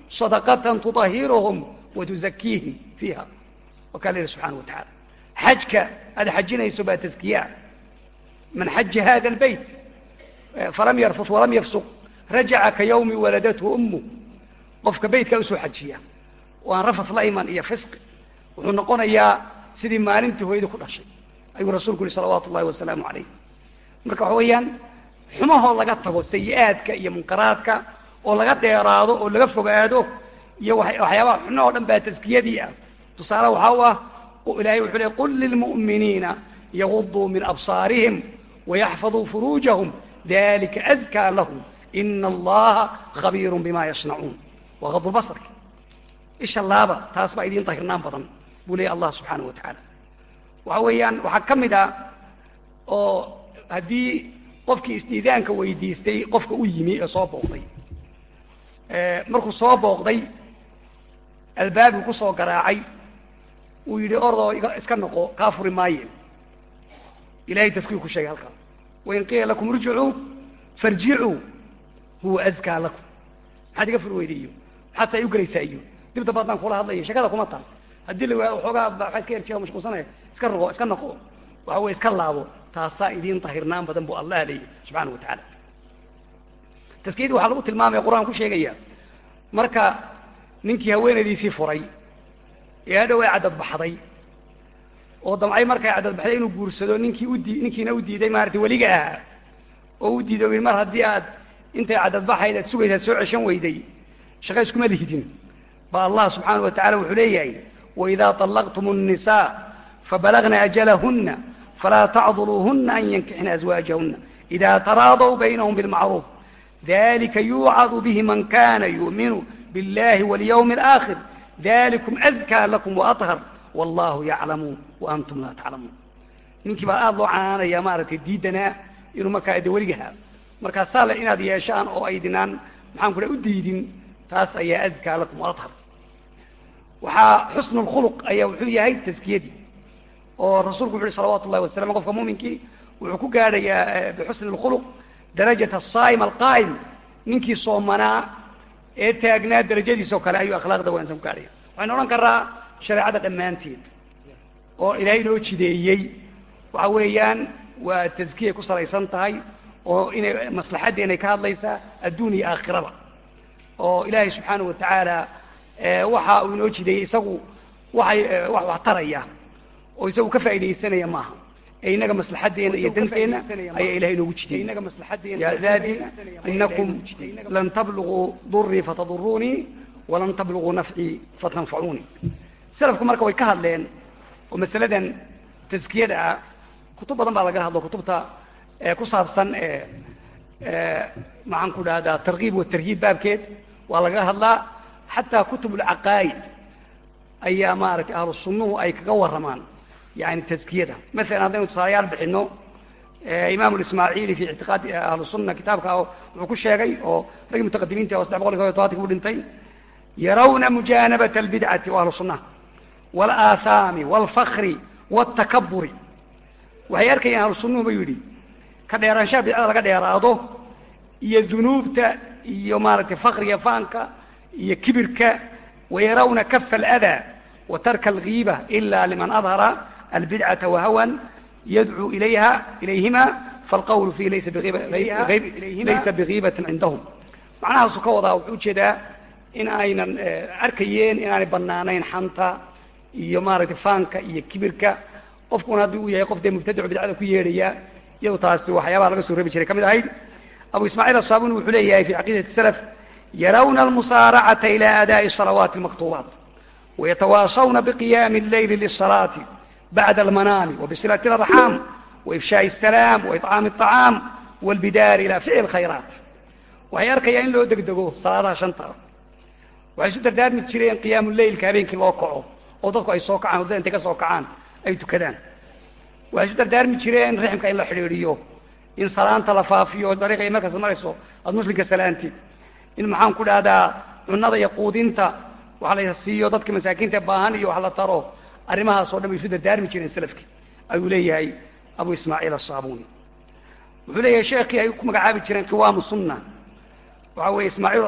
sadaqatan tuطahiruhum watuzakiihim fiiha wa kaa yihi subxana wa tacaala xajka aad xajinayso baa taskiyaa man xaja hada اlbayt falam yarfus walam yafsuq rajaca ka yawmi waladathu ummu. Qofka beytkaa u soo xajiya oo aan rafas la iman iyo fisqi wuxuu noqonayaa sidii maalintii hooyadii ku dhashay ayuu rasuulku yihi salawaatu ullahi wasalaamu calayh. Marka waxa weeyaan xumahoo laga tago sayi-aadka iyo munkaraadka oo laga dheeraado oo laga fogaado iyo waxyaabaha xuno oo dhan baa taskiyadii ah. Tusaale waxaa u ah ilahay wuxuu ley qul lilmu'miniina yaguduu min absaarihim wayaxfaduu furuujahum dalika azkaa lahum ina allaha khabiiru bima yasnacuun. Waa kadulbasarki isha laaba taas baa idiin dahirnaan badan buu leeyay allah subxaana wa tacaala waxa weeyaan waxaa ka mid a oo haddii qofkii istiidaanka weydiistay qofka u yimi ee soo booqday. Markuu soo booqday albaabkii ku soo garaacay. Uu yidhi ordoo iska noqo kaa furi maaye. Ilahay taskiyu ku sheegay halkaa wain qiila lakum irjicuu farjicuu huwa askaa lakum. Maxaad iga furi weyday iyo maxaad saa iu gelaysaa iyo? Dib kula hadlayo sheekada kuma taal haddii la waayo waxoogaa waxaa iska mashquulsanaya iska noqo waxa weye iska laabo taasaa idiin dahirnaan badan buu allah leeyahy subxaana wa tacaala. Taskiyadii waxaa lagu tilmaamaya qur'aan ku sheegaya marka ninkii haweenaydiisii furay ee hadhow ay caddadbaxday oo damcay markay caddadbaxday inuu guursado ninkii udii ninkiina u diiday maarata weliga ahaa oo u diiday mar haddii aad intay caddadbaxayd aad sugaysaad soo ceshan weyday shaqa iskuma lihidin. Ba allah subxaana wa tacala wuxuu leeyahay وإذا طلقتم النساء فبلغن أجلهن فلا تعضلوهن أن ينكحن أزواجهن إذا تراضوا بينهم بالمعروف ذلك يوعظ به من كان يؤمن بالله واليوم الآخر ذلكم أزكى لكم وأطهر والله يعلم وأنتم لا تعلمون ninkii baa aad loo canaanaya maaragtay diiddanaa inuu markaa ade weliga markaa saale inaad yeeshaan oo aydinaan maxaan ku u diidin taas ayaa azkaa lakum adhar waxaa xusnu lkhuluq ayaa wuxuu yahay taskiyadii oo rasuulku wuxu uhi salawatu ullahi wasalam qofka muuminkii wuxuu ku gaadhayaa bixusni اlkhuluq darajat asaa'im alqaa'im. Ninkii soomanaa ee taagnaa darajadiisoo kale ayuu akhlaaqda wanaagsan ku gaadhaya. Waxaynu odhan karaa shareecada dhammaanteed oo ilaahay inoo jideeyey. Waxa weeyaan waa taskiyay ku salaysan tahay oo inay maslaxaddeenay ka hadlaysaa adduun iyo aakhiraba. Oo ilaahay subxaanahu wa tacaala waxa uu inoo jideeyey isagu waxay wax wax taraya oo isagu ka faaidaysanaya maaha. Ee inaga maslaxadeena iyo danteenna ayaa ilahay inoogu jidiyey ya cibaadii inakum lan tabluguu durii fatadurunii walan tabluguu nafcii fatanfacuunii salafku marka way ka hadleen oo masaladan taskiyada ah kutub badan baa laga hadlo kutubta ku saabsan maxaan ku dhahdaa tarkiib watarhiib baabkeed waa laga hadlaa xataa kutub ulcaqaa'id ayaa maaragtay ahlu ay kaga warramaan yani taskiyada maalan haddaynu tusaalayaal bixino imaam ismaaciili fi ictiqaadi ahlu kitaabka wuxuu ku sheegay oo raggii mutaqadimiinta oo saddex boqol iyo tobanki u dhintay yarawna mujaanabat albidcati wa ahlu sunnaha walaathaami walfakri wاtakaburi waxay arkayaan ahlu sunnuhu yidhi ka dheeraanshaha bidcada laga dheeraado iyo dunuubta iyo maaragtay fakriga faanka iyo kibirka wayarawna kafa aladaa wa tarka algiiba ila liman adhara albidcata wahawan yadcuu ilayha ilayhima falqawlu fiihi laysa bigiibatin cindahum macnahaasu ka wadaa wuxuu u jeedaa in aynan arkayeen inaanay banaanayn xanta iyo maaragtay faanka iyo kibirka. Qofkuna haddii uu yahay qof dee mubtadico bidcada ku yeedhaya iyado taasi waxyaabaha laga soo reebi jiray. Ka mid ahayd abu ismaaciil asaabuni wuxuu leeyahay fi caqiidati salaf yarawna almusaaracata ila adaa'i salawaati almaktuubaat wayatawaasawna biqiyaami اleyli lisalaati bacda almanaami wabsilati اlarxaam waifshaaءi الsalaam waطcaami الطacaam wاlbidaari ila ficli khayraat waxay arkayaan in loo degdego salaadaha shanta waxay isu dardaarmi jireen qiyaamu leylka habeenkii loo kaco oo dadku ay soo kacaan hurdada intay ka soo kacaan ay tukadaan waxay isu dardaarmi jireen rixmka in la xidhiidhiyo in salaanta la faafiyo dariiqa iyo markaas marayso aada muslimka salaantid in maxaan ku dhahdaa cunada iyo quudinta. Wax la siiyo dadka masaakiinta baahan iyo wax la taro. Arrimahaas o dhan bay isu dardaarmi jireen salafkii ayuu leeyahay abu ismaaciil asaabuni wuxuu leeyahay sheekii ay ku magacaabi jireen qiwaamu sunna. Waxa weeye ismaaciil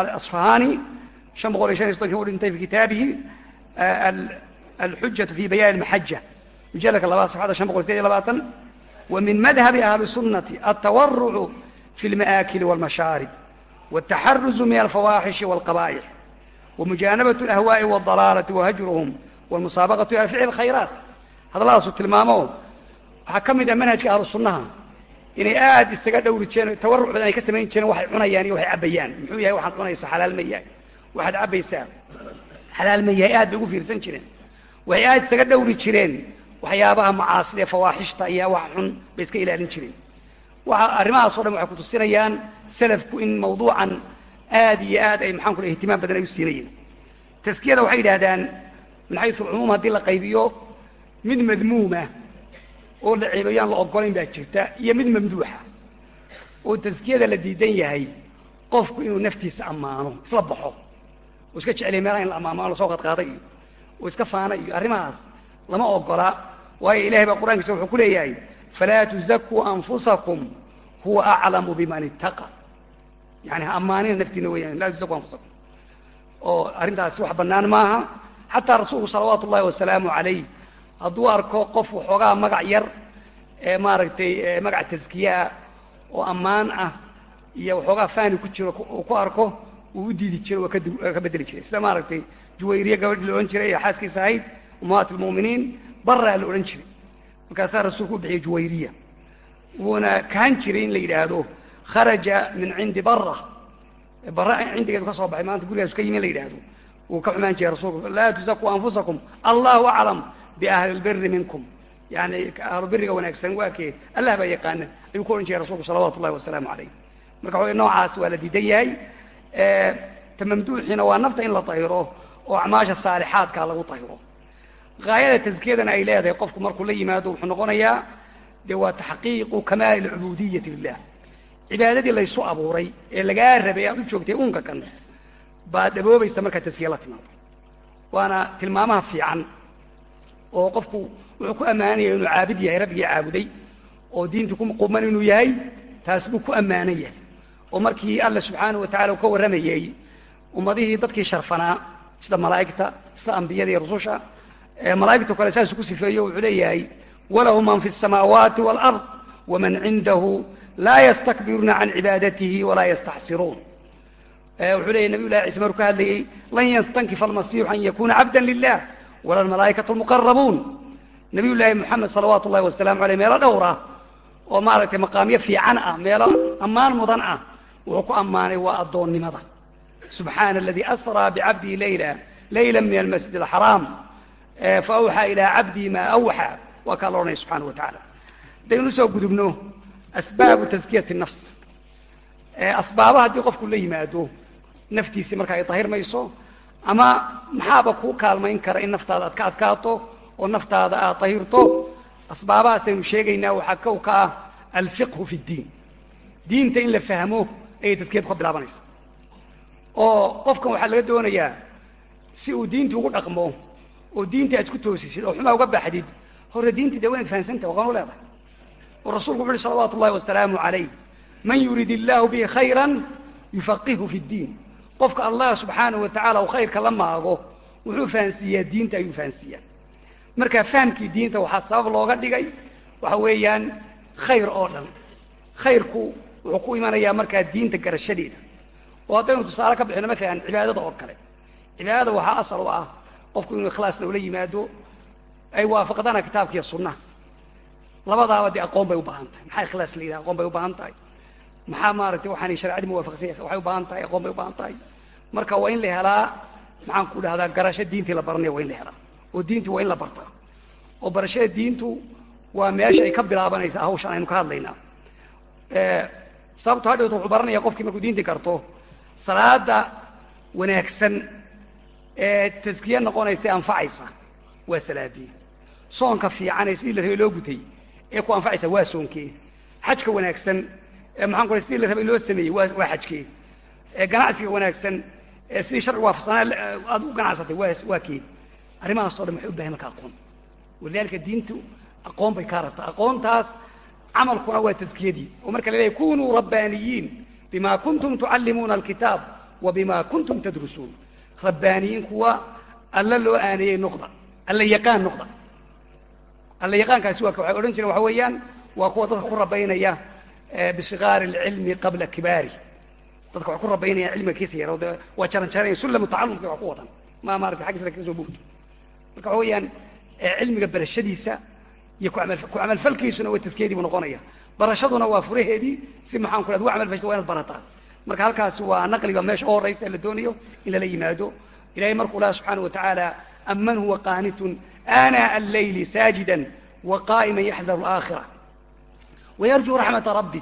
alasfahani shan boqol iyo shan iyo soddonkii u dhintay fi kitaabihi alxujatu fi bayaan maxaja mujalladka labaad safxada shan boqol sideed iyo labaatan. Wa min madhabi ahli sunnati altawarucu fi lma'aakili wاlmashaarib wاtaxaruzu min alfawaaxishi wاlqaba'ix wamujaanabaة اlahwaaءi wاdalaalati wahajruhum wاlmusaabaqatu ila ficli اkhayraat hadalladaasu tilmaamo waxaa ka mid ah manhajka ahlu sunnaha inay aad isaga dhowri jireen tawaruc badan ay ka samayn jireen waxay cunayaan iyo waxay cabbayaan muxuu yahay waxaad cunaysaa xalaal ma yahay waxaad cabbaysaa xalaal ma yahay aad bay ugu fiirsan jireen waxay aad isaga dhowri jireen waxyaabaha macaasida ee fawaaxishta iyo wax xun bay iska ilaalin jireen waxa arrimahaas o dhan waxay kutusinayaan salafku in mawduucan aad iyo aad ay maxaan ku lay ihtimaam badan ay u siinayeen. Taskiyada waxay yidhahdaan min xaysu alcumuum haddii la qaybiyo mid madmuuma oo la ceebayo aan la ogolayn baa jirta iyo mid mamduuxa. Oo taskiyada la diidan yahay qofku inuu naftiisa ammaano isla baxo. Oo iska jeceliya meelaha in la ammaamo la soo qadqaaday iyo oo iska faana iyo arrimahaas lama ogola waayo ilahay baa qur'aankiisa wuxuu ku leeyahay falaa tuzakuu anfusakum huwa aclamu biman ittaqa yani ha ammaanina naftiina weeyaan laa tuzakuu anfusakum oo arrintaasi wax bannaan maaha xataa rasuulku salawaatu ullahi wasalaamu calayh hadduu arko qof waxoogaa magac yar ee maaragtay magac taskiye ah oo ammaan ah iyo waxoogaa faani ku jiro uu ku arko uu u diidi jiray waa ka bedeli jiray sida maaragtay juwayriye gabadhii la odhan jiray ee xaaskiisa ahayd ummahaat almu'miniin baraa la odhan jiray markaasaa rasuulku u bixiyey juwayriya. Wuuna kahan jiray in la yidhaahdo kharaja min cindi bara bara cindigeedu ka soo baxay maanta gurigaasu ka yimi in la yidhaahdo. Wuu ka xumaan jiray rasuulku laa tusakuu anfusakum. Allahu aclam biahli lbiri minkum. Yani ahlu biriga wanaagsan waa kee? Allah baa yaqaana. Ayuu ku odhan jiray rasulku salawatu ullahi wasalaamu calayh. Marka waxaway noocaas waa la diidan yahay. Ta mamduuxiina waa nafta in la tahiro oo acmaasha saalixaadkaa lagu tahiro gaayada taskiyadana ay leedahay qofku markuu la yimaado wuxuu noqonayaa dee waa taxqiiqu kamaali alcubudiyati lilah cibaadadii laysu abuuray ee lagaa rabay aad u joogtay uunka kan baad dhaboobaysa markaa taskiya la timaado waana tilmaamaha fiican oo qofku wuxuu ku ammaanaya inuu caabid yahay rabbigii caabuday oo diinta ku quman inuu yahay taas buu ku ammaanan yahay oo markii alla subxaanahu wa tacala uu ka warramayey ummadihii dadkii sharfanaa sida malaa'igta sida ambiyada iyo rususha malaa'igto kale saasuu ku sifeeyo wuxuu leeyahay walahu man fi الsamaawaati wاlأrض waman cindahu laa ystakbiruuna can cibaadatihi walaa yastaxsiruun wuxuu leeyahy nabiy llahi ciise markuu ka hadlayey lan yastankifa almasiixu an yakuna cabda lilah wala almalaa'ikatu اlmuqarabuun nabiy llaahi moxamed salawaatu ullahi wasalaamu aleyh meelo dhowr ah oo maaragtay maqaamyo fiican ah meelo ammaan mudan ah wuxuu ku ammaanay waa addoonnimada subxaana aladii asraa bicabdihi layla layla min almasjid alxaraam faawxaa ilaa cabdii maa awxaa waa kaa la odhanaya subxana wa tacaala haddaynu u soo gudubno asbaabu taskiyati nafs. Asbaaba haddii qofku la yimaado naftiisii marka ay tahirmayso ama maxaaba kuu kaalmayn kara in naftaada aad ka adkaato oo naftaada aad tahirto asbaabahaasaynu sheegaynaa waxaa kow ka ah alfiqhu fi ddiin diinta in la fahmo ayay taskiyadu ka bilaabanaysa. Oo qofkan waxaa laga doonayaa si uu diinta ugu dhaqmo oo diinta aad isku toosisid oo xumaa uga baxdid horta diintii dee waynaad fahansantaha waqan u leedahay. Oo rasulku wuxu uhi salawaatu ullahi wasalaamu calayh man yurid illaahu bihi khayran yufaqihu fi ddiin qofka allah subxaanahu wa tacala uu khayrka la maago wuxuu fahansiiyaa diinta ayuu fahansiiyaa. Marka fahamkii diinta waxaa sabab looga dhigay waxa weeyaan khayr oo dhan. Khayrku wuxuu ku imanayaa markaa diinta garashadeeda oo haddaynu tusaale ka bixino maalan cibaadada oo kale. Cibaadada waxaa asal u ah qofku inuu ikhlaasna ula yimaado ay waafaqdana kitaabkiiyo sunnaha labadaaba dee aqoon bay u baahan tahay. Maxaa ikhlaas la yidhaha? Aqoon bay u baahan tahay. Maxaa maaragtay waxaanay shareecadii muwaafaqsan yahay? Waxay u baahan tahay? Aqoon bay u baahan tahay. Marka waa in la helaa maxaan ku dhahdaa garasho diintii la baranaya waa in la helaa. Oo diintii waa in la bartaa oo barashada diintu waa meesha ay ka bilaabanaysa hawshan aynu ka hadlaynaa. Sababto hadhowta wuxuu baranaya qofkii markuu diintii garto salaada wanaagsan ee taskiye noqonaysa anfacaysa waa salaadii soonka fiican ee sidii la rabay loo gutay ee ku anfacaysa waa soonkee xajka wanaagsan ee maxaan ku ray sidii la rabay loo sameeyey waa xajkee ee ganacsiga wanaagsan ee sidii sharcigu waafaqsanaa aad u ganacsatay waa kee arrimahaas dhan waxay u bahay marka aqoon? Walidaalika diintu aqoon bay kaa rabtaa aqoontaas camalkuna waa taskiyadii oo marka la kunuu rabbaaniyiin bima kuntum tucallimuuna alkitaab wa bima kuntum tadrusuun rabbaaniyiin kuwa alla loo aaneeyey noqda alla yaqaan noqda. Alla yaqaankaasi waa waxay odhan jireen waxa weeyaan waa kuwa dadka ku rabaynaya bisigaari alcilmi qabla kibaari. Dadka waxay ku rabaynayaan cilmiga kiisa yar de waa jaran jaranaya sullamu tacallumka wax ku wadan ma maarata xaggiisa kaga soo buugto marka waxa weeyaan cilmiga barashadiisa iyo ku camalfalkiisuna waa taskiyadii buu noqonaya barashaduna waa furaheedii si maxaan ku ad ugu camal fashta waa inaad barataa marka halkaasi waa naqliga meesha u horaysa la doonayo in lala yimaado. Ilahay markuu laha subxaana wa tacaala aman huwa qaanitun aanaa allayli saajida waqaa'ima yaxdaru alaakhira. Wayarjuu raxmata rabbi.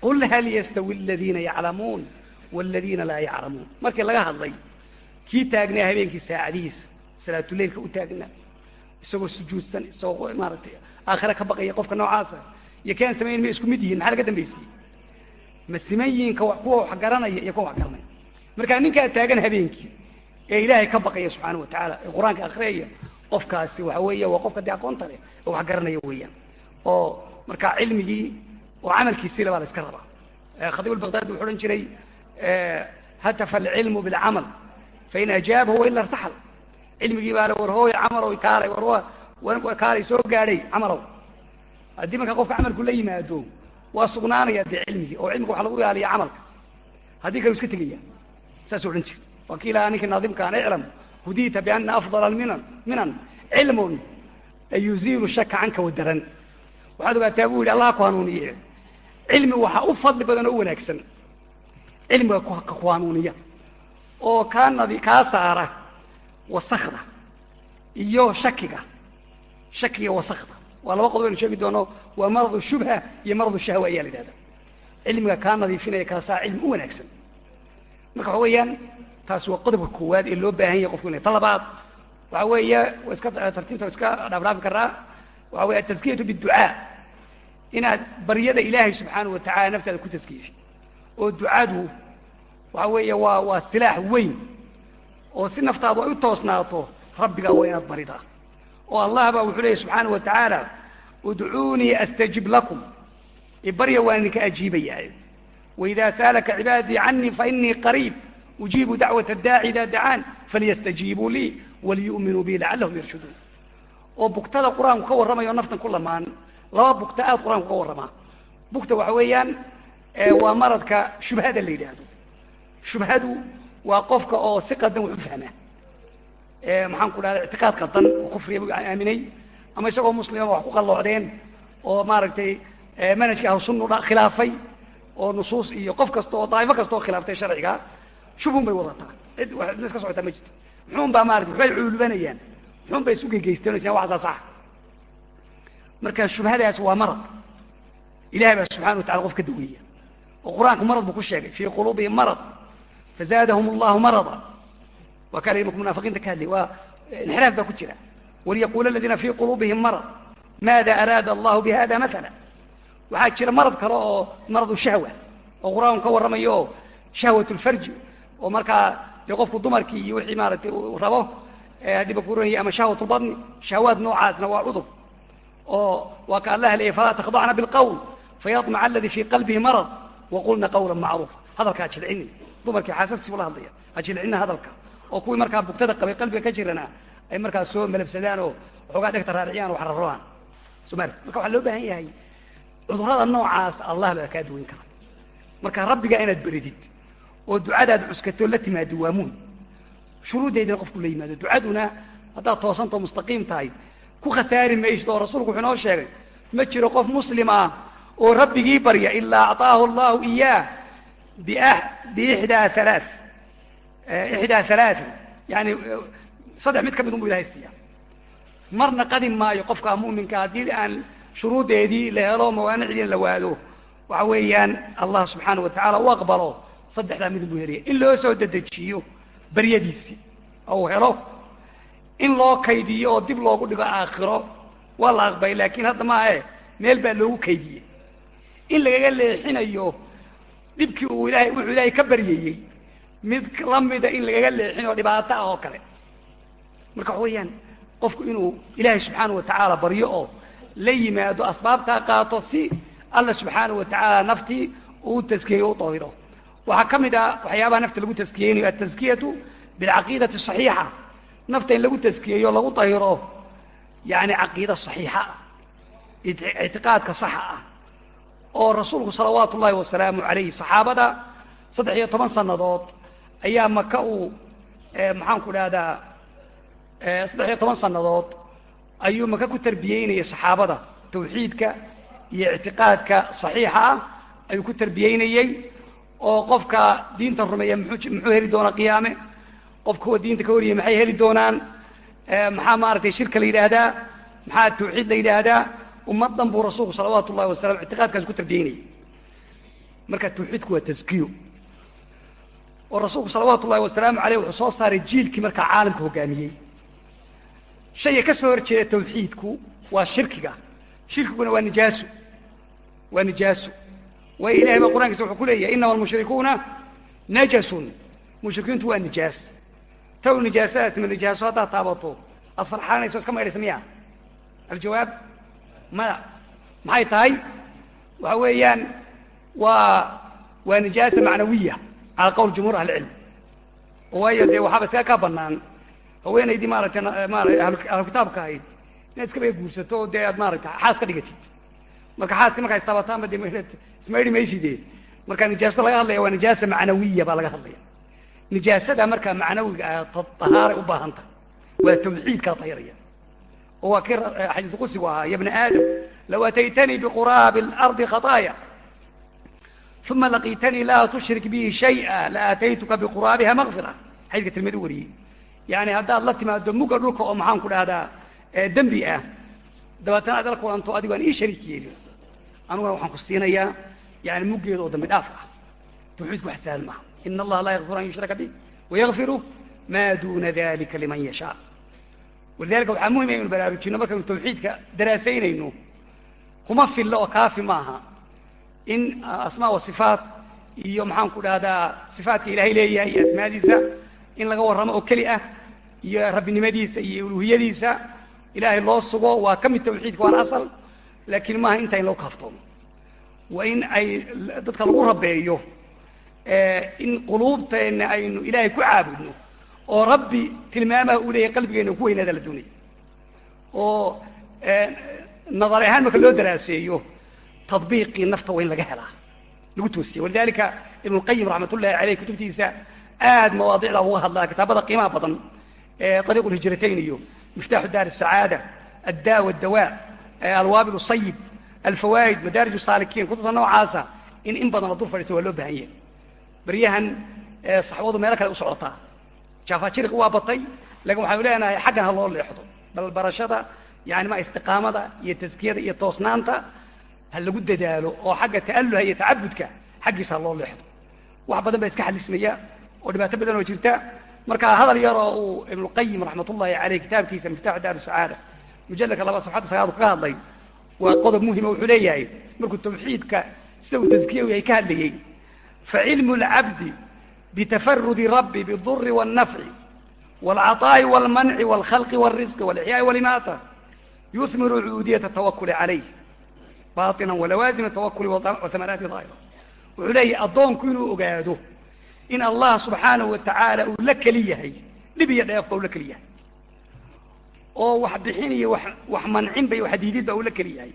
Qul hal yastawi aladiina yaclamuun waladiina laa yaclamuun markii laga hadlay kii taagnaa habeenkii saacadihiisa salaatuleylka u taagnaa isagoo sujuudsan isagoo maaragtay aakhira ka baqaya qofka noocaasa iyo kaan samayn may isku mid yihiin maxaa laga dambaysiye ma siman yihiin kuwa wax garanaya iyo kuwa wax garanaya markaa ninkaa taagan habeenkii ee ilaahay ka baqaya subxaana wa tacaala ee qur'aanka akhriyaya qofkaasi waxa weeya waa qofka dee aqoonta leh oo wax garanaya weeyaan. Oo markaa cilmigii oo camalkiisiila baa la iska rabaa. Khadiib albaqdaadi wuxuu odhan jiray hatafa alcilmu bilcamal fain ajaabahu waila irtaxal. Cilmigii baa le war hooy camalow kaalay war war kaalay soo gaadhay camalow haddii markaa qofka camalku la yimaado waa sugnaanaya dee cilmigii oo cilmiga waxa lagu ilaaliya camalka. Haddii kale iska tegaya saasuu odhan jira waa kii ilaha ninkii naadimkaan iclam hudiita biana afdala alminan minan cilmun yuziilu shaka canka wadaran. Waxaad ogaataa buu yidhi allah ku hanuuniye. Cilmi waxaa u fadli badan oo u wanaagsan. Cilmiga ku hanuuniya. Oo kaa nadi kaa saara wasakda iyo shakiga shakiga wasakda waa laba qodob aynu sheegi doono. Waa maradu shubha iyo maradu shahwa ayaa la yidhahda cilmiga kaa nadiifinaya kaasaa cilmi u wanaagsan. Marka waxa weeyaan taas waa qodobka koowaad ee loo baahan yahay qofku inay ta waxa weeye wa iska tartiibta iska dhaafdhaafi karaa waxa weye ataskiyatu biducaa inaad baryada ilaahay subxaanahu wa tacala naftaada ku taskiyeysid oo ducadu waxa weeye waa waa silaax weyn. Oo si naftaadu ay u toosnaato rabbigaa waa inaad baridaa oo allah wuxuu leeyay subxaanahu wa tacaala udcuunii astajib lakum. Ibarya waan idinka ajiibayaa waidaa saalaka cibaadii canii fainii qariib ujiibu dacwat addaaci idaa dacaan falyastajiibuu lii waliyu'minuu bi lacallahum yarshuduun oo bugtada qur'aanku ka warramayo naftan ku lamaan laba bugta aad qur'aanku ka warramaa. Bugta waxa weeyaan waa maradka shubhada la yidhaahdo. Shubhadu waa qofka oo si qaldan wax fahmaa maxaan ku dhahda ictiqaad qaldan oo kufriya bu aaminay ama isagoo muslima wax ku qalloocdeen oo maaragtay manhajka ahlusunnu khilaafay oo nusuus iyo qof kasta oo daa'ifo kasta oo khilaaftay sharciga shubhun bay wadataa. Cid cidna iska socotaa ma jirto. Muxuun baa maarata waxbay cuulubanayaan muxuun bay isu gegeystanaysan waxaasaa saxa marka shubhadaas waa marad. Ilahay baa subxana wa tacala qof ka daweeya oo qur'aanku marad buu ku sheegay fii quluubihim marad. Fazaadahum allahu marada waa kaa imaka munaafiqiinta ka hadlay waa inxiraaf baa ku jira waliyaquula aladiina fii quluubihim marad maada araada allahu bihada maala waxaa jira marad kale oo maradu shahwa oo qur'aanku ka warramayo oo shahwat lfarji oo markaa dee qofku dumarkii iyo wixii maaragtay uu rabo haddiiba kuranaya ama shahwat lbadni shahwaad noocaasna waa cudur oo waa ka allah leeyay falaa takhdacna bilqawl fayadmaca aladi fii qalbihi marad waqulna qawla macruufa hadalka ha jilcinin dumarkii xaasaskiisu la hadlaya ha jilcina hadalka oo kuwii markaa bugtada qabay qalbiga ka jirana ay markaa soo malabsadaan oo waxoogaa dhegta raariciyaan wax rarabaan somaali marka waxaa loo baahan yahay cudurrada noocaas allah baa kaa duwan kara marka rabbiga inaad beridid oo ducadaad cuskatoo la timaado waa muhiim shuruuddeedina qofku la yimaado. Ducaduna haddaad toosantao mustaqiim tahay ku khasaari maysid oo rasuulku wuxuu inoo sheegay ma jiro qof muslim ah oo rabbigii barya ilaa acطaahu allahu iyaah biixdaa alaa ixdaa halaain yani saddex mid ka mid unbu ilahay siiya marna qadi maayo qofkaa mu'minka haddii aan shuruuddeedii la helo mawaanicdiina la waado waxa weeyaan allah subxaana wa tacala u aqbalo saddexdaa midun buu helaya in loo soo dedejiyo baryadiisii oo uu helo in loo kaydiyo oo dib loogu dhigo aakhiro waa la aqbalay laakiin hadda maahe meel baa loogu kaydiyey in lagaga mid lamida in lagaga leexinayo dhibaato ah oo kale. Marka waxa weeyaan qofku inuu ilaahay subxaana wa tacaala baryo oo la yimaado asbaabtaa qaato si alla subxaana wa tacaala naftii uu taskiyeyo u dahiro waxaa ka mid ah waxyaabaha nafta lagu taskiyeynayo ataskiyatu bilcaqiidati saxiixa. Nafta in lagu taskiyeeyo lagu dahiro yani caqiida saxiixa ah ictiqaadka saxa ah. Oo rasuulku salawaatu ullahi wasalaamu calayh saxaabada saddex iyo toban sannadood ayaa maka uu maxaan ku dhahdaa saddex iyo toban sannadood ayuu maka ku tarbiyeynayay saxaabada. Tawxiidka iyo ictiqaadka saxiixa ah ayuu ku tarbiyeynayey oo qofka diinta rumeeya muxuu heli doonaa qiyaame? Qofka kuwa diinta ka horiyay maxay heli doonaan? Maxaa maaragtay shirka la yidhaahdaa? Maxaa tawxiid la yidhaahdaa? Ummaddan buu rasuulku salawaatu ullahi wasalam ictiqaadkaas ku tarbiyeynayay. Marka tawxiidku waa taskiyo oo rasuulku salawaatu ullahi wasalaamu aleyh wuxuu soo saaray jiilkii markaa caalamka hogaamiyey. Shayga ka soo horjeeda tawxiidku waa shirkiga. Shirkiguna waa nijaaso waa nijaaso waayo ilahay baa qur'ankiisa wuxuu ku leeyahay inama almushrikuuna najasun. Mushrikiintu waa nijaas. Taw nijaasadaas ma nijaaso haddaad taabato. Aad farxaanayso iska maydhaysa miya aljawaab maya maxay tahay? Waxa weeyaan waa waa nijaasa macnawiya cala qowl jumhuur ahlicilm waayo dee waxaaba iskaga kaa banaan haweenaydii maaragtay maara ahlu kitaabka ahayd inaad iskaba guursato oo dee aad maaragta xaas ka dhigatid marka xaaska markaa istaabataanba de ismaydhi mayside marka nijaasada laga hadlaya waa nijaasa macnawiya baa laga hadlaya nijaasada markaa macnawiga ah tahaaray u baahan tahay waa tawxiidkaa tahiraya oo waa kii xadiisu qudsigu ahaa ya bna aadam law ataytanii biquraabi اlardi khطaaya uma laqiitanii laa tushrik bii shayئa laaataytuka biquraabiha makfira xadiiska tirmidi wariyey yani haddaad la timaado mugga dhulka oo maxaan ku dhahdaa dembi ah dabeetana aad la kulanto adigo aan ii shariik yeelin aniguna waxaan ku siinayaa yani muggeeda oo dambi dhaaf ah tawxiidku wax sahal maaha ina allaha laa yakfir an yushraka bih wayakfiru maa duuna dalika liman yashaa walidalika waxaa muhiim aynu baraarujino markaynu tawxiidka daraasaynayno kuma fillo oo kaafi maaha in asmaa wa sifaat iyo maxaan ku dhahdaa sifaatka ilaahay leeyahay iyo asmaadiisa in laga warramo oo keli ah iyo rabbinimadiisa iyo uluhiyadiisa. Ilaahay loo sugo waa ka mid tawxiidka waana asal laakiin maaha inta in lagu kaaftoomo waa in ay dadka lagu rabeeyo in quluubteenna aynu ilaahay ku caabudno oo rabbi tilmaamaha uu leeyahay qalbigeena ku weynaada la doonaya oo nadar ahaan marka loo daraaseeyo tadbiiqii nafta waa in laga helaa lagu toosiya walidalika ibnu lqayim raxmat ullahi aleyh kutubtiisa aad mawaadicda uga hadlaa kitaabada qiimaha badan ee ariiq lhijratayn iyo miftaaxu daar asacaada adda wadawa alwaabil sayib alfawaa'id madaarij saalikiin kutubta noocaasa in in badan la dul fadhiista waa loo baahan yahay baryahan saxwadu meelo kale u socotaa jaafajiriq waa batay laakiin waxaanu leenahay xaggan ha loo leexdo bal barashada yani ma istiqaamada iyo taskiyada iyo toosnaanta ha lagu dadaalo oo xagga ta'aluha iyo tacabudka xaggiisa ha loo leexdo wax badan baa iska xalismaya oo dhibaato badan oo jirta marka hadal yar oo uu ibnuqayim raxmat ullahi aleyh kitaabkiisa miftaaxu daar sacaada mujalladka laba safxadda sagaadu kaga hadlay waa qodob muhima wuxuu leeyahay markuu tawxiidka sida uu taskiya u yahay ka hadlayey facilmu اlcabdi bitafarudi rabbi biduri wاlnafci wاlcaطaa'i wاlmanci wاlkhalqi wاlrisqi wاlixyaa'i wاlimaata yuhmiru cuudiyata tawakuli calayh baطina walawaazima tawakuli wahamaraati daahira wuxuu leeyahay addoonku inuu ogaado in allah subxaanahu wa uu la keli yahay dhib iyo dheefba uu la keli yahay. Oo wax bixin iyo wax wax mancinba iyo wax diididba uu la keli yahay.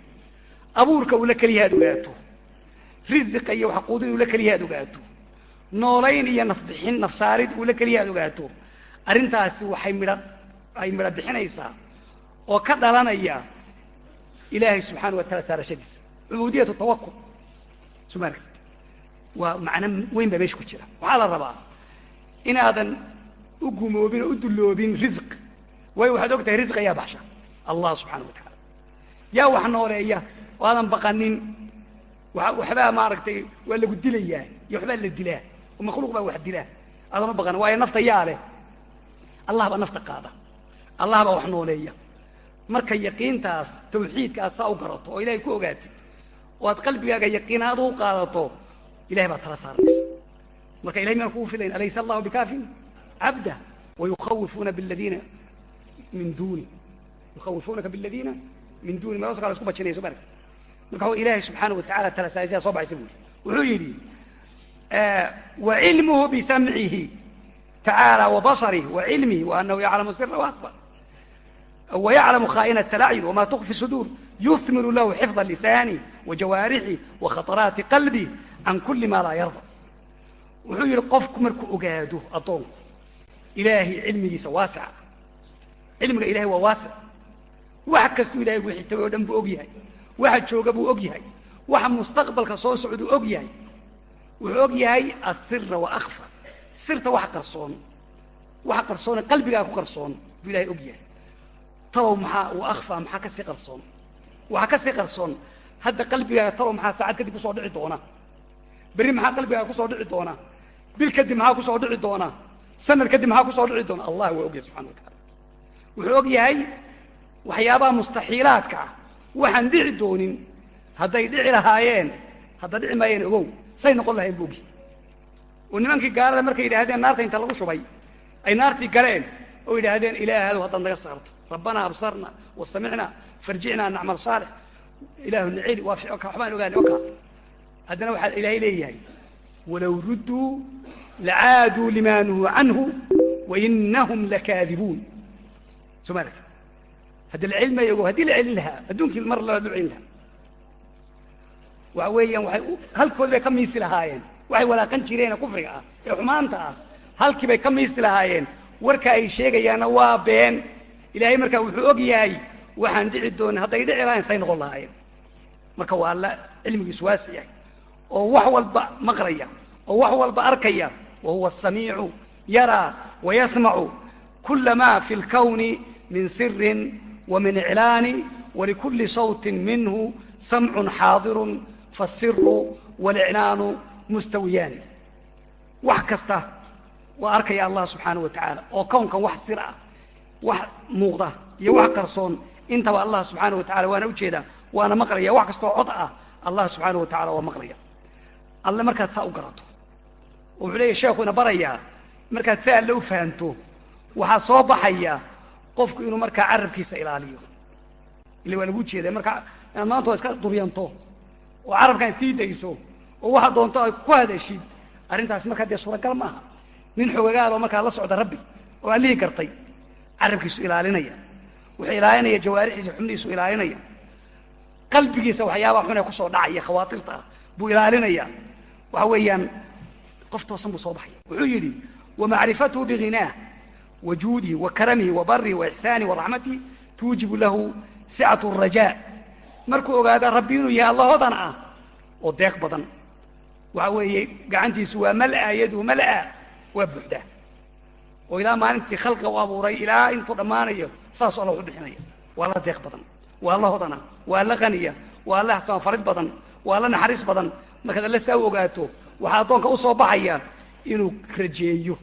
Abuurka uu la keli yahay ad ogaato. Risiqa iyo wax quudin uu la keli yahay ad ogaato. Noolayn iyo nafbixin nafsaarid uu la keli yahay ad ogaato. Arrintaasi waxay midha ay midho bixinaysaa oo ka dhalanaya ilaahay subxaana wa taala saarashadiisa cubuudiyatu tawakul soo ma aragtid waa macno weyn baa meesha ku jira waxaa la rabaa inaadan u gumoobin oo u dulloobin risq waayo waxaad og tahay risq ayaa baxsha allah subxaana wa tacaala yaa wax nooleeya oo aadan baqanin wa waxbaa maaragtay waa lagu dilayaa iyo waxbaa la dilaa oo makhluuq baa wax dilaa aadan u baqanin waayo nafta yaa leh allah baa nafta qaada allah baa wax nooleeya marka yaqiintaas tawxiidka saa u garato oo ilahay ku ogaatid oo aad qalbigaaga yaqiinaad u qaadato ilahay baad tala saaraysa. Marka ilahay miyaan kugu filayn alaysa allahu bikaafin? Cabda wayukawifuuna biladiina min duni yukhawifunaka biladiina min duni meelos kala isku bajinayso marka marka wa ilahay subxaana wa tacala tala saaraysa soo baxaysa buli wuxuu yidhi wacilmuhu bisamcihi tacaala wabasarih wacilmihi waanahu yaclamu sira waakbar ويعلم خائنة الأعين وما تخفي الصدور يثمر له حفظ اللسان وجوارحه وخطرات قلبه عن كل ما لا يرضى wuxuu yidhi qofku markuu ogaado addoonku ilaahay cilmigiisa waasica cilmiga ilahay waa waasic wax kastuu ilahay wixii tagay o dhan buu og yahay waxa jooga buu og yahay waxa mustaqbalka soo socduu og yahay wuxuu og yahay asira waakfa sirta waxa qarsoon waxa qarsoone qalbigaa ku qarsoon buu ilahay og yahay talow maxaa u akfa maxaa ka sii qarsoon? Waxaa ka sii qarsoon hadda qalbigaaga talow maxaa saacad kadib ku soo dhici doona? Berri maxaa qalbigaaga ku soo dhici doona? Bil kadib maxaa ku soo dhici doona? Sanad kadib maxaa ku soo dhici doona? Allah waa ogyahay subxana wa taala. Wuxuu og yahay waxyaabaha mustaxiilaadka ah. Waxaan dhici doonin hadday dhici lahaayeen hadda dhici maayeen ogow say noqon lahayen bu oo nimankii gaalada markay yidhaahdeen naarta inta lagu shubay ay naartii galeen oo yidhaahdeen ilaahadow haddaad naga saarto absarna wasamicna farjicnaa nacmal saalix ilaahu naceli waa waxbaan ogaanay oka haddana waxaa ilaahay leeyahay walow rudduu lacaaduu lima nuhuu canhu wainahum lakaadibuun soo ma aragti haddi la celinayo ogo haddii la celin lahaa adduunkii mar labaad loo celin lahaa waxa weeyaan waxay walaaqan jireen kufriga ah ee xumaanta ah halkii bay ka miisi lahaayeen warka ay sheegayaanna waa been ilaahay markaa wuxuu og yahay waxaan dhici doonin hadday dhici lahayn say noqon lahaayeen. Marka waa alla cilmigiisu waasi yahay. Oo wax walba maqlaya oo wax walba arkaya wa asamiicu yaraa wayasmacu kula ma fi اlkawni min sirin wa min iclaani walikuli sawti minhu samcu xaadiru faasiru waliclaanu mustawiyaani. Wax kasta waa arkaya allah subxaanahu wa tacaala oo kownkan wax sir ah wax muuqda iyo wax qarsoon. Intaba allah subxaanahu wa tacala waana u jeedaa waana maqlaya. Wax kastoo cod ah allah subxaanahu wa tacala waa maqlaya. Alle markaad saa u garato wuxuu leeyahy sheekhu ina barayaa markaad saa alle u fahanto waxaa soo baxaya qofku inuu markaa carabkiisa ilaaliyo. Ila waa lagu jeeda markaa inaad maanta iska duryanto oo carabkaan sii dayso oo waxaad doonto ay ku hadashid arrintaasi markaa dee suuragal maaha. Nin xogagaal oo markaa la socda rabbi oo allihii gartay carabkiisu ilaalinaya wuxuu ilaalinaya jawaarixiisa xubnihiisu ilaalinaya. Qalbigiisa waxyaabaha xun ku soo dhacaya khawaatirta buu ilaalinaya. Waxa weeyaan qof toosan buu soo baxaya. Wuxuu yidhi wamacrifatuhu biginaah wa juudihi wa karamihi wa tuujibu lahu sicatu rajaa markuu ogaada rabbi inuu yahay allahodan ah oo deeq badan. Waxa weeye gacantiisu waa mal'a yaduhu mal'a waa buuxdaa oo ilaa maalintii khalqiga u abuuray ilaa intuu dhammaanayo saasoo alla waxu bixinaya. Waa la deeq badan waa alla hodana waa alla qaniya waa alla samafarid badan waa alla naxariis badan. Markaad alle saa u ogaato waxaa addoonka u soo baxaya inuu rajeeyo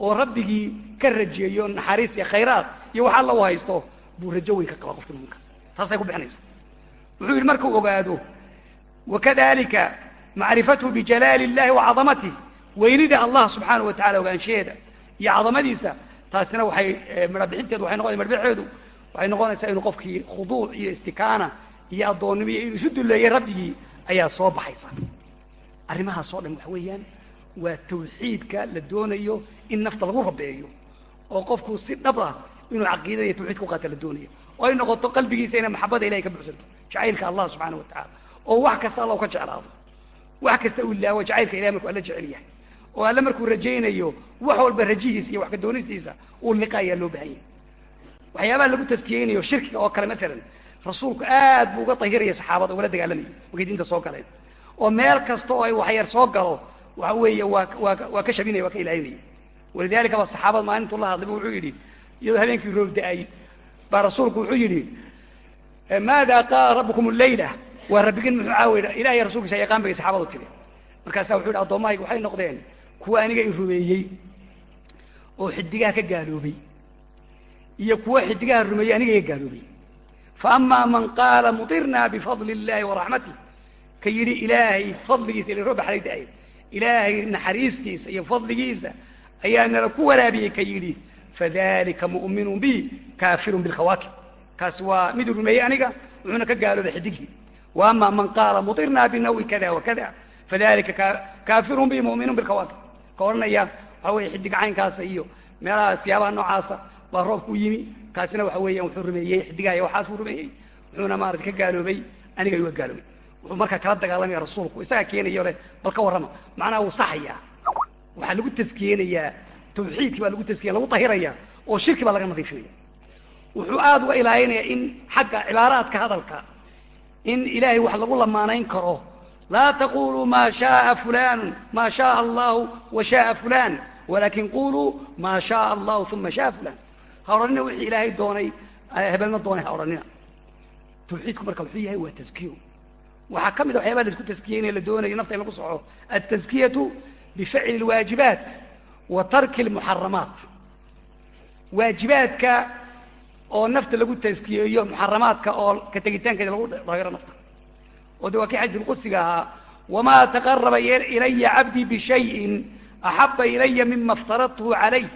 oo rabbigii ka rajeeyo naxariis iyo khayraad iyo wax alla u haysto buu rajo weyn ka qaba qofka muminka taasay ku bixinaysa. Wuxuu yidhi markuu ogaado wakadalika macrifatuhu bijalaali illahi wa cadamatih weynida allah subxaanahu wa tacala ogaanshaheeda iyo cadamadiisa taasina waxay midha bixinteedu waxay noqonay midhbixeedu waxay noqonaysaa inuu qofkii khuduuc iyo istikaana iyo addoonnimo iyo inuu isu dulleeyay rabbigii ayaa soo baxaysa. Arrimahaas dhan waxa weeyaan waa tawxiidka la doonayo in nafta lagu rabeeyo oo qofku si dhab ah inuu caqiidada iyo tawxiidka uqaata la doonayo. Oo ay noqoto qalbigiisa inay maxabada ilahay ka buxsanto jacaylka allah subxaana wa tacala oo wax kasta alla u ka jeclaado. Wax kasta uu laawo jacaylka ilahay markuu alla jecel yahay oo alle markuu rajaynayo wax walba rajihiisa iyo wax uu liqa loo baahan yahay. Waxyaabaha lagu taskiyeynayo shirkiga oo kale maalan rasuulku aad buu uga tahiraya saxaabada ugala dagaalamayay markay diinta soo galeen oo meel kasta oo ay waxyar soo galo waxa weeye waa ka shabinaya waa ka ilaalinaya. Walidalika ba saxaabada maalintuu la hadlay bu wuxuu yidhi iyadoo habeenkii roob da'ay baa rasuulku wuxuu yidhi maada qaala rabbukum leyla waa rabbigin muxuu caawida ilahay rasuulkiisa yaqaan bay saxaabadu tiri markaasaa wuxu yidhi addoomahayga waxay noqdeen kuwa aniga i rumeeyey oo xidigaha ka gaaloobay iyo kuwa xidigaha rumeeyey aniga iga gaaloobay. Faama man qaala mutirna bifadli illahi waraxmatih ka yidhi ilaahay fadligiisa ila rooba da'ay ilaahay naxariistiisa iyo fadligiisa ayaa nala ku waraabiyey ka yidhi fadalika mu'minun bi kaafirun bilkhawaakib kaasi waa miduu rumeeyey aniga wuxuuna ka gaaloobay xidigii wa ama man qaala mutirna binawi kada wakada fadalika kaafirun bi mu'minun bilkhawaakib ka odhanaya waxa weeye xidig iyo meelaha siyaabaha noocaasa baa roobku yimi. Kaasina waxa weeyaan wuxuu rumeeyey xidigaaya waxaas buu rumeeyey wuxuuna maarata ka gaaloobay aniga ayuu ka gaaloobay. Wuxuu markaa kala dagaalamaya rasuulku isagaa keenayo leh bal ka warrama. Macnaha wuu saxayaa. Waxaa lagu taskiyeynayaa tawxiidkii baa lagu taskiyaya lagu tahiraya oo shirki baa laga nadiifinaya wuxuu aada uga ilaalinayaa in xagga cibaaraadka hadalka in ilaahay wax lagu lamaanayn karo fulan walakin quluu ma shaaa allahu uma shaaa fulan ha odhanina wixii ilaahay doonay hebelna doonay ha odhanina tawxiidku marka wuxuu yahay waa taskiyo waxaa ka mid a waxyaabaha la isku taskiyeynaya la doonayo nafta in lagu soco altaskiyatu bifacli اlwaajibaat wa tarki اlmuxaramaat waajibaadka oo nafta lagu taskiyeeyo muxaramaadka oo ka tegitaankeeda lagu dahiro nafta oo de waa kii xadiis lqudsiga ahaa wamaa taqaraba ilaya cabdii bishayin axaba ilaya mima aftaradtuhu calayh.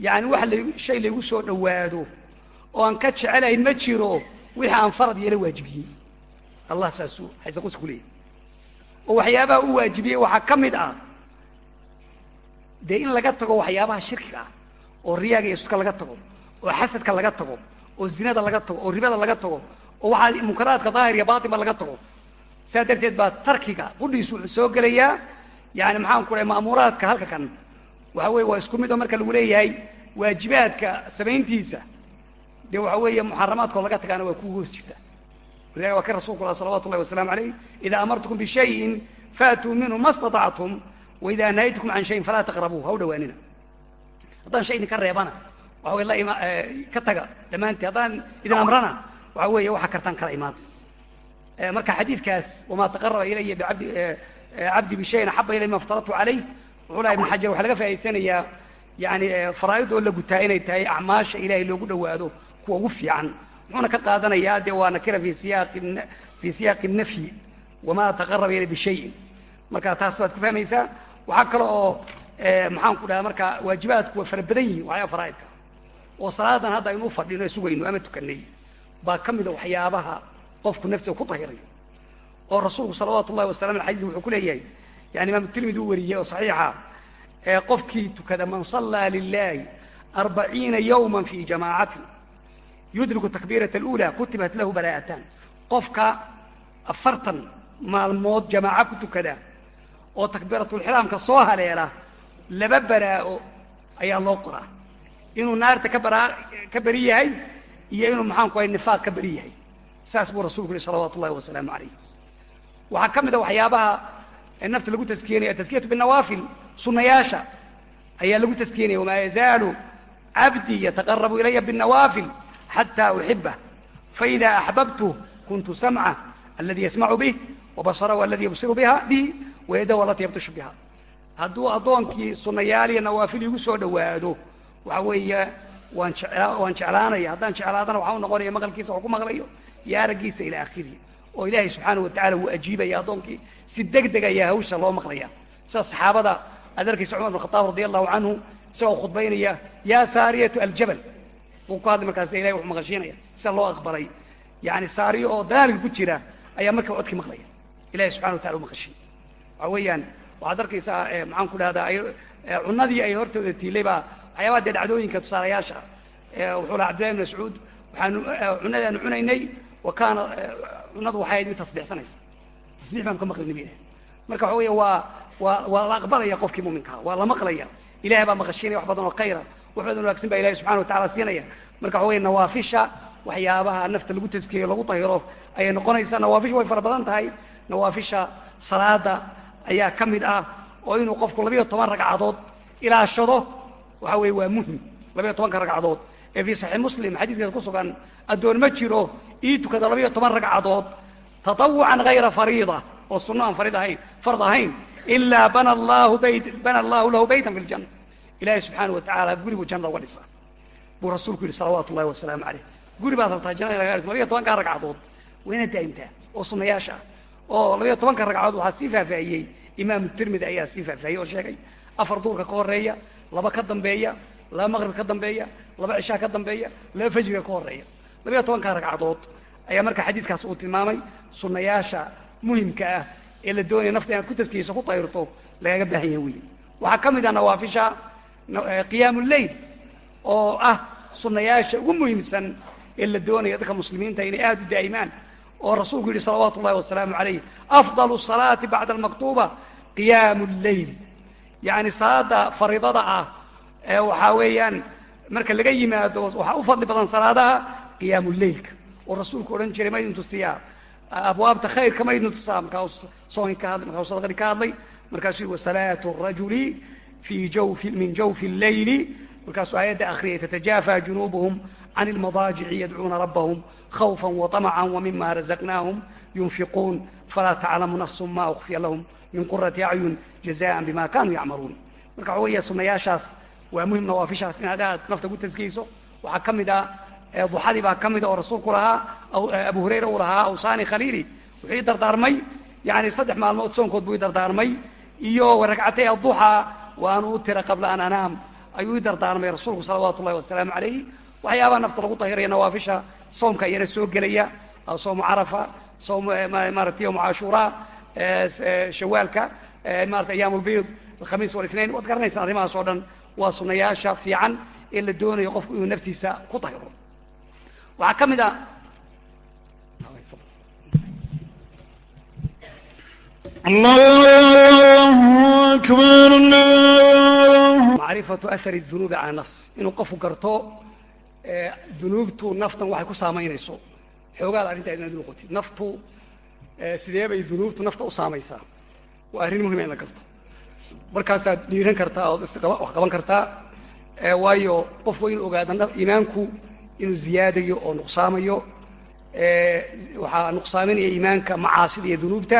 Yani wax shay laygu soo dhowaado oo aan ka jecelayn ma jiro wixii aan farad yeela waajibiyey. Allah saasuu xadiis qudsi ku leeyahy oo waxyaabaha u waajibiyey waxaa ka mid ah dee in laga tago waxyaabaha shirkiga ah oo riyaaga iyo suska laga tago oo xasadka laga tago oo zinada laga oo ribada laga tago oo waxaa munkaraadka daahir iyo baatinba laga tago. Saa darteed baa tarkiga qudhiisu wuxuu soo gelayaa. Yani maxaan ku dhahay ma'muuraadka halka kan. Waxa weye waa isku mid oo marka lagu leeyahay waajibaadka samayntiisa dee waxa weeye muxaramaadkoo laga tagaana waa ku hoos jirta. Walilahi waa ka rasulku lah salawatu llahi wasalaamu alayh ida amartukum bishayin faatuu minhu ma staطactum waida nahaytukum can shayin falaa taqrabuu. Ha u dhawaanina. Haddaan shay idinka reebana waxa wey la ima ka taga dhammaantii haddaan idin amrana waxa weeye waxaa kartaan kala imaada marka xadiidkaas wamaa taqaraba ilaya bibdi cabdi bishayin axaba ilay ma aftaradtu calayh wuxuu laha ibn xajar waxaa laga faa'idaysanayaa yani faraa'id oo la gutaa inay tahay acmaasha ilahay loogu dhowaado kuwa ugu fiican. Muxuuna ka qaadanayaa dee waa nakira fi siyaaqi fi siyaaqi nafyi wamaa taqaraba ila bishayin marka taas baad ku fahmaysaa waxaa kale oo maxaan ku dhaha marka waajibaadku waa fara badan yihiin waxyaaba faraa'idka. Oo salaadan hadda aynu u fadhino e sugayno ama tukanay baa ka mida waxyaabaha qofku naftiga ku tahirayo oo rasuulku salawaatu ullahi wasalam alay xadis wuxuu ku leeyahay. Yani imaamu tirmidi u wariyey oo saxiixa ee qofkii tukada man sallaa lilahi arbaciina yawma fi jamaacatin yudriku takbiirata alula kutibat lahu baraa'atan qofka afartan maalmood jamaaco ku tukada oo takbiiratulxiraamka soo haleela laba baraa'o ayaa loo qoraa. Inuu naarta ka baraa ka beri yahay iyo inuu maxaan ku hay nifaaq ka beri yahay. Saas buu rasulku yihi salawaatu ullahi wasalaamu calayh waxaa ka mid a waxyaabaha nafta lagu taskiyenaya ataskiyatu binawaafil sunnayaasha ayaa lagu taskiyenaya wamaa yazaalu cabdii yataqarabu ilaya binawaafil xataa uxibah faida axbabtu kuntu samca aladi yasmacu bih wabasarahu aladi yubsiru biha bihi wayadahu alati yabtishu biha. Hadduu addoonkii sunnayaal iyo nawaafil igu soo dhowaado waxa weeye waan waan jeclaanaya. Haddaan jeclaadana waxaa u noqonaya maqalkiisa wax ku maqlayo iyo araggiisa ila akhirihi oo ilaahay subxaanahu watacala wuu ajiibaya addoonkii si deg deg ayaa hawsha loo maqlaya sida saxaabada aad arkaysa cumar bin khataab radi allahu canhu isagoo khudbaynaya yaa saariyatu aljabal. Buu ku hadlay markaas ilahay wuxuu maqashiinaya. Sida loo aqbalay. Yani saariyo oo daalika ku jira ayaa markiiba codkii maqlaya. Ilahay subxana wa tacala u maqashiin waxa weeyaan waxaad arkaysaa maxaan ku dhahdaa cunadii ay hortooda tiilay baa waxyaabaha dee dhacdooyinka tusaalayaasha wuxuu laha cabdillahi ibn mascuud waxaanu cunadaanu cunaynay wa kaana cunadu waxay ahayd mid tasbiixsanaysa. Tasbiix baanu ka maqli nabiga marka waxa weya waa waa waa la aqbalaya qofkii muminkaa waa la maqlaya. Ilahay baa maqashiinaya wax badan oo khayra wax badan o wagsan baa ilahay subxana watacala siinaya. Marka waxa weya nawaafisha waxyaabaha nafta lagu taskiyeyo lagu tahiro ayay noqonaysaa nawaafisha way fara badan tahay. Nawaafisha salaada ayaa ka mid ah oo inuu qofku labiyo toban ragcadood ilaashado waxa weeye waa muhiim. labiyo tobanka ragcadood ee fii saxiix muslim xadiidkaas ku sugan addoon ma jiro ii tukada labiyo toban ragcadood tatawucan hayra fariida oo sunno aan farid ahayn fard ahayn ilaa bana allahu bayt bana allahu lahu baytan fi ljanna ilaahay subxaana wa tacaala gurigu jannada uga dhisa buu rasuulku yidhi salawaatu ullahi wasalaamu caleyh guri baad rabtaa jannada laga dhiso labiyo tobanka ragcadood wayna daa'imtaa oo sunnayaasha ah. Oo labiyo tobanka ragcadood waxaa sii faahfaahiyey imaamu tirmidi ayaa sii faahfaahiyey oo sheegay. Afar duurka ka horreeya laba ka dambeeya laba maqrib ka dambeeya laba cishaa ka dambeeya laba fajriga ka horreeya labiyo tobanka ragcadood ayaa marka xadiidkaas uu tilmaamay sunnayaasha muhimka ah ee la doonaya nafta inaad ku taskiyeyso ku tayrto lagaga baahan yahay wey waxaa ka mid ah nawaafisha qiyaamu lleyl oo ah sunnayaasha ugu muhiimsan ee la doonaya dadka muslimiinta inay aada u daa'imaan oo rasuulku yidhi salawaatu ullahi wasalaamu calayh afdalu salaati bacda almaktuuba qiyaamu lleyl yacni salaada fariidada ah ee waxaa weeyaan marka laga yimaado waxaa u fadli badan salaadaha qiyaamu lleylka oo rasuulku odhan jiray ma idin tusiyaa. Abwaabta khayrka ma idin tusaa. Markaa soonki ka hadlay markaa sadaqadii ka hadlay markaasuu yii wasalaatu rajuli fi jawfi min jawfi lleyli. Markaasuu aayadda akriyay tatajaafa junuubuhum can ilmadaajici yadcuuna rabbahum khawfa waطamca wmima razaqnaahum yunfiquun. Falaa taclamu nafsu ma ukfiya lahum min qurati acyun jazaan bima kanuu yacmaluun marka waxa weya sunayaashaas waa muhiim nawaafishaas inaad aad nafta ku taskiyeyso waxaa ka mid ah duxadii baa ka mida oo rasuulku lahaa abu hurayra uu lahaa awsaani khaliili wuxuu ii dardaarmay yani saddex maalmood soonkood buu ii dardaarmay iyo ragcatay aduxa waanu u tira qabla an anaam ayuu ii dardaarmay rasuulku salawaatu ullahi wasalaamu calayh waxyaabaha nafta lagu tahiraya nawaafisha soomka iyana soo gelaya soomu carafa soom maarata yowmu cashuura shawaalka maarata ayaam lbiid alkhamiis walitnain waad garanaysaan arrimahaas oo dhan waa sunayaasha fiican ee la doonayo qofku inuu naftiisa ku tahiro waxaa ka mid a macrifatu ahari dunuubi cala nafs. Inuu qofku garto dunuubtu naftan waxay ku saamaynayso. Xoogaada arrintaa inaad noqotid. Naftu sidee bay dunuubtu nafta u saamaysaa waa arrin muhima in la garto. Markaasaad dhiiran kartaa ood wax qaban kartaa waayo qofku waa inuu ogaada iimaanku inuu ziyaadayo oo nuqsaamayo waxaa nuqsaaminaya iimaanka macaasida iyo dunuubta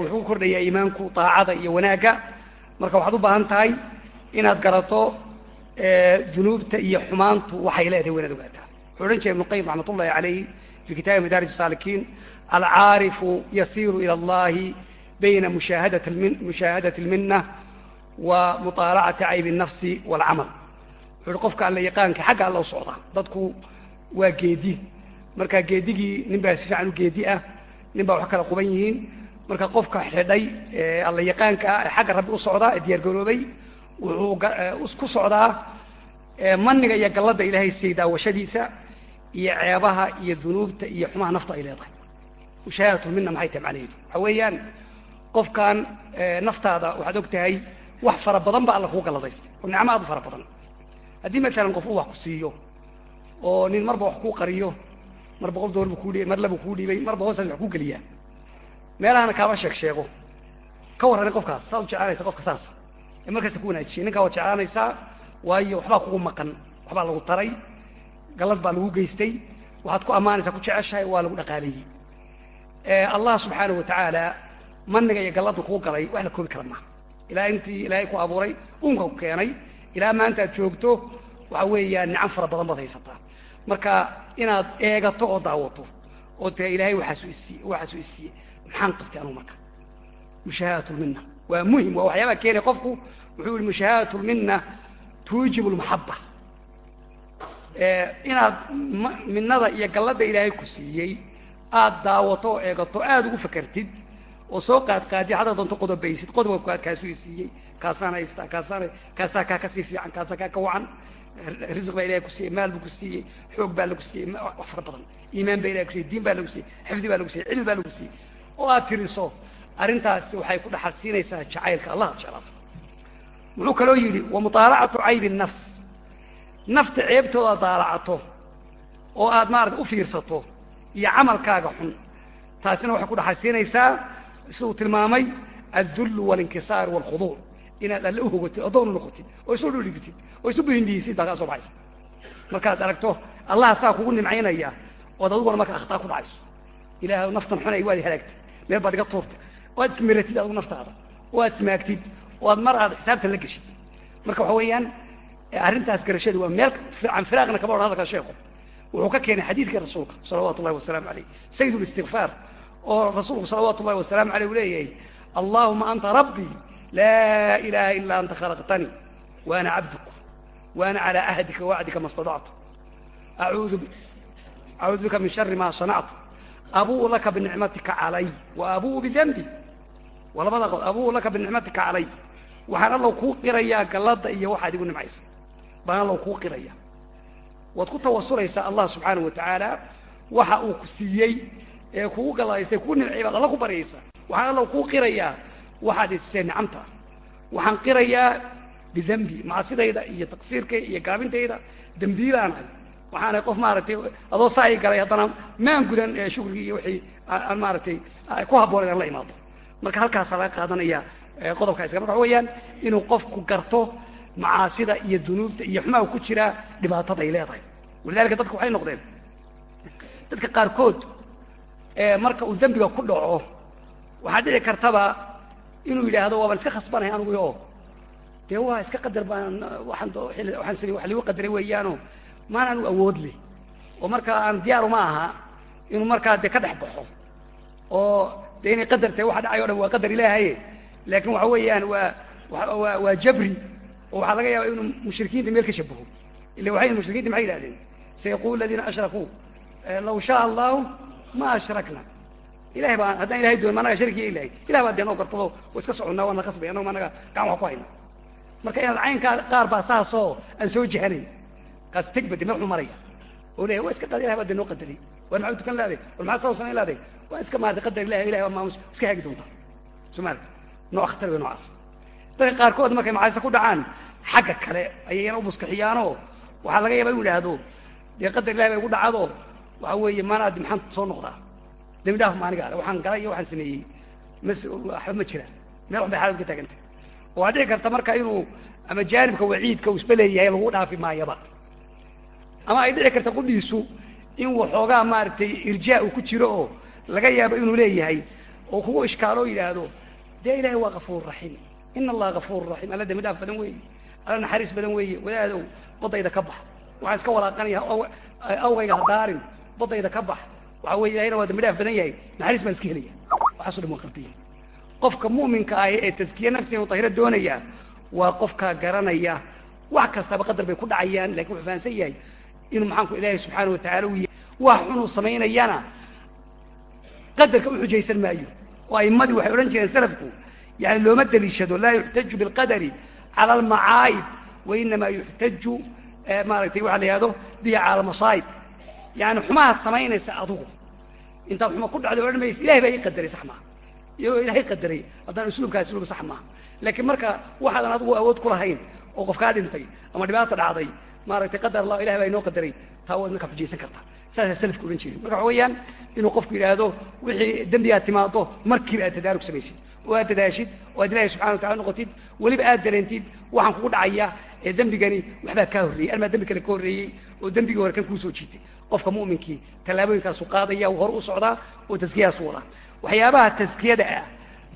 wuxuu ku kordhayaa iimaanku daacada iyo wanaagga marka waxaad u baahan tahay inaad garato dunuubta iyo xumaantu waxay leedahay wa inaad ogaataa wuxuu odhan jiray ibnu qayim raxmat ullahi calayh fi kitaabi madaarij saalikiin alcaarifu yasiiru ila allahi bayna mushaahadati اlminna wa muطaalacati cayb الnafsi wاlcamal wuxuu uhi qofka alla yaqaanka xagga alla u socda dadku waa geedi marka geedigii nin baa si fiican u geedi ah nin baa wax kala quban yihiin marka qofka xidhay alla yaqaanka ah ee xagga rabbi u socdaa ee diyaar garoobay wuxuu ku socdaa maniga iyo galladda ilaahay siiyey daawashadiisa iyo ceebaha iyo dunuubta iyo xumaha nafta ay leedahay mushaahadatulmina maxay tahay macnaheedu waxa weeyaan qofkan naftaada waxaad og tahay wax fara badan ba alla kuu galladaystay oo nicmo aad u fara badan. Haddii maalan qof uu wax ku siiyo oo nin marba wax kuu qariyo mar boqol doollar buu kuu dhiibay mar labuu kuu dhiibay marba hoosaas wax kuu geliyaa meelahana kaaba sheeg sheego ka warrani qofkaas saad u jeclaanaysa qofka saas. Ee markasta ku wanaajiyay ninkaa waad jeclaanaysaa waayo waxbaa kugu maqan waxbaa lagu taray gallad baa lagu geystay waxaad ku ammaanaysaa ku jeceshahay waa lagu dhaqaaleeyey allah subxaanahu watacaala maniga iyo galladda kuu galay wax la koobi kara maaha. Ilaa intii ilaahay ku abuuray uunka ku keenay ilaa maanta joogto waxa weeyaan nicam fara badan baad haysataa. Marka inaad eegato oo daawato oo tira ilaahay waxaasu isiiye waxaasu isiiye maxaan qabtay anugu marka? Mushaahadatulminna waa muhiim waa waxyaabaha keenaya qofku wuxuu yihi mushaahadatulminna tuujibu lmaxaba inaad minnada iyo galladda ilaahay ku siiyey aad daawato oo eegato aada ugu fakertid oo soo qaadqaadiy haddaad doonto qodobaysid qodobka kaasuu isiiyey kaasaana ista kaasaana kaasaa kaa ka sii fiican kaasaa kaa ka wacan risiq baa ilahay ku siiyey maal buu ku siiyey xoog baa lagu siiyey wax fara badan. Iimaan baa ilahay ku siiyey diin baa lagu siiyey xifdi baa lagu siiyey cilmi baa lagu siiyey. Oo aad tiriso arrintaasi waxay ku dhaxal siinaysaa jacaylka allah ad jeclaato wuxuu kaloo yidhi wa mutaalacatu caybi nafs. Nafta ceebtoodaad daalacato oo aad maarata u fiirsato iyo camalkaaga xun taasina waxay ku dhaxal siduu tilmaamay aldullu walinkisaar wاlkhuduuc inaad alle u hogotid addoon u noqotid oo isu dhudhigtid oo isu buhindiyeysid baa kaa soo baxaysa. Markaad aragto allah saa kugu nimcaynaya ood aduguna marka akhtaa ku dhacayso. Ilaah naftan xunay waad halaagtid meel baad iga tuurtay waad ismiratid adugu naftaada oo aad ismaagtid oo aad mar aad xisaabtan la geshid. Marka waxa weeyaan arrintaas garashada waa meel can firaaqna kama odhan hadalka sheekhu. Wuxuu ka keenay xadiidka rasuulka salawaatu ullahi wasalaamu calayh. Sayid اlistikfaar oo rasuulku salawaatu ullahi wasalaamu aleyh u leeyahay allahuma anta rabbii laa ilaha ilaa anta khalaqtanii wa ana cabduk wa ana calى ahdika wacdika ma اstadactu acuudu bika min shari ma sanactu abuu laka binicmatika calay wa abuu bidanbi waa labada qod abuu laka binicmatika calay waxaan allow kuu qirayaa galladda iyo waxaad igu nimcaysa. Baan allow kuu qiraya waad ku tawasulaysaa allah subxaanahu wa tacaala waxa uu ku siiyey ee kugu galladaystay kugu nimcay alla ku baryaysaa waxaan allow kuu qirayaa waxaad isisee nicamta waxaan qirayaa bidembi macsidayda iyo taqsiirkayda iyo gaabintayda. Dembiilaanahay waxaanay qof maaragtay adoo saa i galay haddana maan gudan shukrigii iyo wixii aan maaragtay ku habboon inaan la imaado marka halkaasaa laga qaadanaya qodobka iska marka weeyaan inuu qofku garto macaasida iyo dunuubta iyo xumaha ku jiraa dhibaatada ay leedahay. Walidalika dadka waxay noqdeen dadka qaarkood marka uu dembiga ku dhaco waxaa dhici kartaba inuu yidhaahdo waabaan iska khasbanay anigu o dee waa iska qadar baan waaan sami wax ligu qadaray weeyaano. Maan anu awood oo marka aan diyaaru ma aha inuu markaa dee ka dhex baxo. Oo dee inay qadar tahay waxa dhacay o dhan waa qadar ilaahaye. Laakin waxa weeyaan waa waa jabri. Oo waxaa laga yaaba inuu mushrikiinta meel ka shabaho illa waxay mushrikiinta maxay yidhahdeen sayaqulu aladiina ashrakuu law shaa allahu ma ashrakna ilahay baa haddaan ilahay doon ma anaga sharikiya ilahay ilah baa dee noo gartado wa iska soconnaa waana kasbay annago ma anaga gacan wax ku hayna marka inaad caynkaa qaar baa saasoo aan soo jehanayn kaas tegbade meel xuu maraya oo leeyahy wa iska qad ilahay baa dee noo qadaray war maxaa tukan laaday war maxaa saa samayn laaday waa iska maarata qadar ilahi ilahay waa maamus iska haagi doontaa soo maarata nooc wey noocaas dadka qaarkood markay macaaysa ku dhacaan xagga kale ayayna u muskaxiyaanoo waxaa laga yaaba inu idhaahdo dee qadar ilahi bay ugu dhacdo waxa weeye maanaadi maxaan soo noqdaa? Dembi dhaaf ma aniga waxaan galay iyo waxaan sameeyey. Mas waxba ma jiraan. Meel wax bay xaalad ka taagantay. Oo waa dhici karta marka inuu ama jaanibka waciidka uu isba leeyahay lagu dhaafi maayaba. Ama ay dhici karta qudhiisu in waxoogaa maaragtay irjaa uu ku jiro oo laga yaabo inuu leeyahay oo kugu ishkaaloo yidhaahdo dee ilahay waa kafuur raxiim. Ina allaha gafuuru raxiim. Alla dembi dhaaf badan weeye. Alla naxariis badan weeye. Wadaadow badayda ka bax waxaan iska walaaqanaya awgayga hadaarin badayda ka bax. Waxa weye ilahina waa dembi dhaaf badan yahay. Naxariis baan iska helaya waxaaso dhan waa qaldiya qofka mu'minka ah ee taskiye naftiisa inu tahiro doonaya waa qofkaa garanaya wax kastaba qadar bay ku dhacayaan laakiin wuxuu fahansan yahay inuu maxaanku ilaahay subxaana watacala u yahay. Wax xunuu samaynayana qadarka u xujaysan maayo. Oo aimadii waxay odhan jireen salafku yani looma deliishado laa yuxtaju bilqadari cala almacaayib wainamaa yuxtaju maaragtay waxa la yihahdo bihi cala almasaa'ib yani xumahaad samaynaysa adugu intaad xuma ku dhacdo odhan ilahay baa ii qadaray sax maaha iyagoo ilaahay qadaray haddaan usluubkaas usluub sax maaha laakiin marka waxaadan adigu awood ku lahayn oo qof kaa dhintay ama dhibaata dhacday maaragtay qadar allah ilahay baa inoo qadaray taa waad markaa xujaysan kartaa saasaa salafka odhan jirin marka waxa weeyaan inuu qofku yidhaahdo wixii dembigaad timaado markiiba aad tadaarug samaysid oo aad dadaashid oo aad ilahay subxana watacala noqotid weliba aad dareentid waxaan kugu dhacaya ee dembigani waxbaa kaa horreeyey almaa dembi kale ka horreeyey oo dembigii hore kan kuu soo jiitay qofka mu'minkii tallaabooyinkaasu qaadaya hor u socdaa oo taskiyahaasu wadaa waxyaabaha taskiyada ah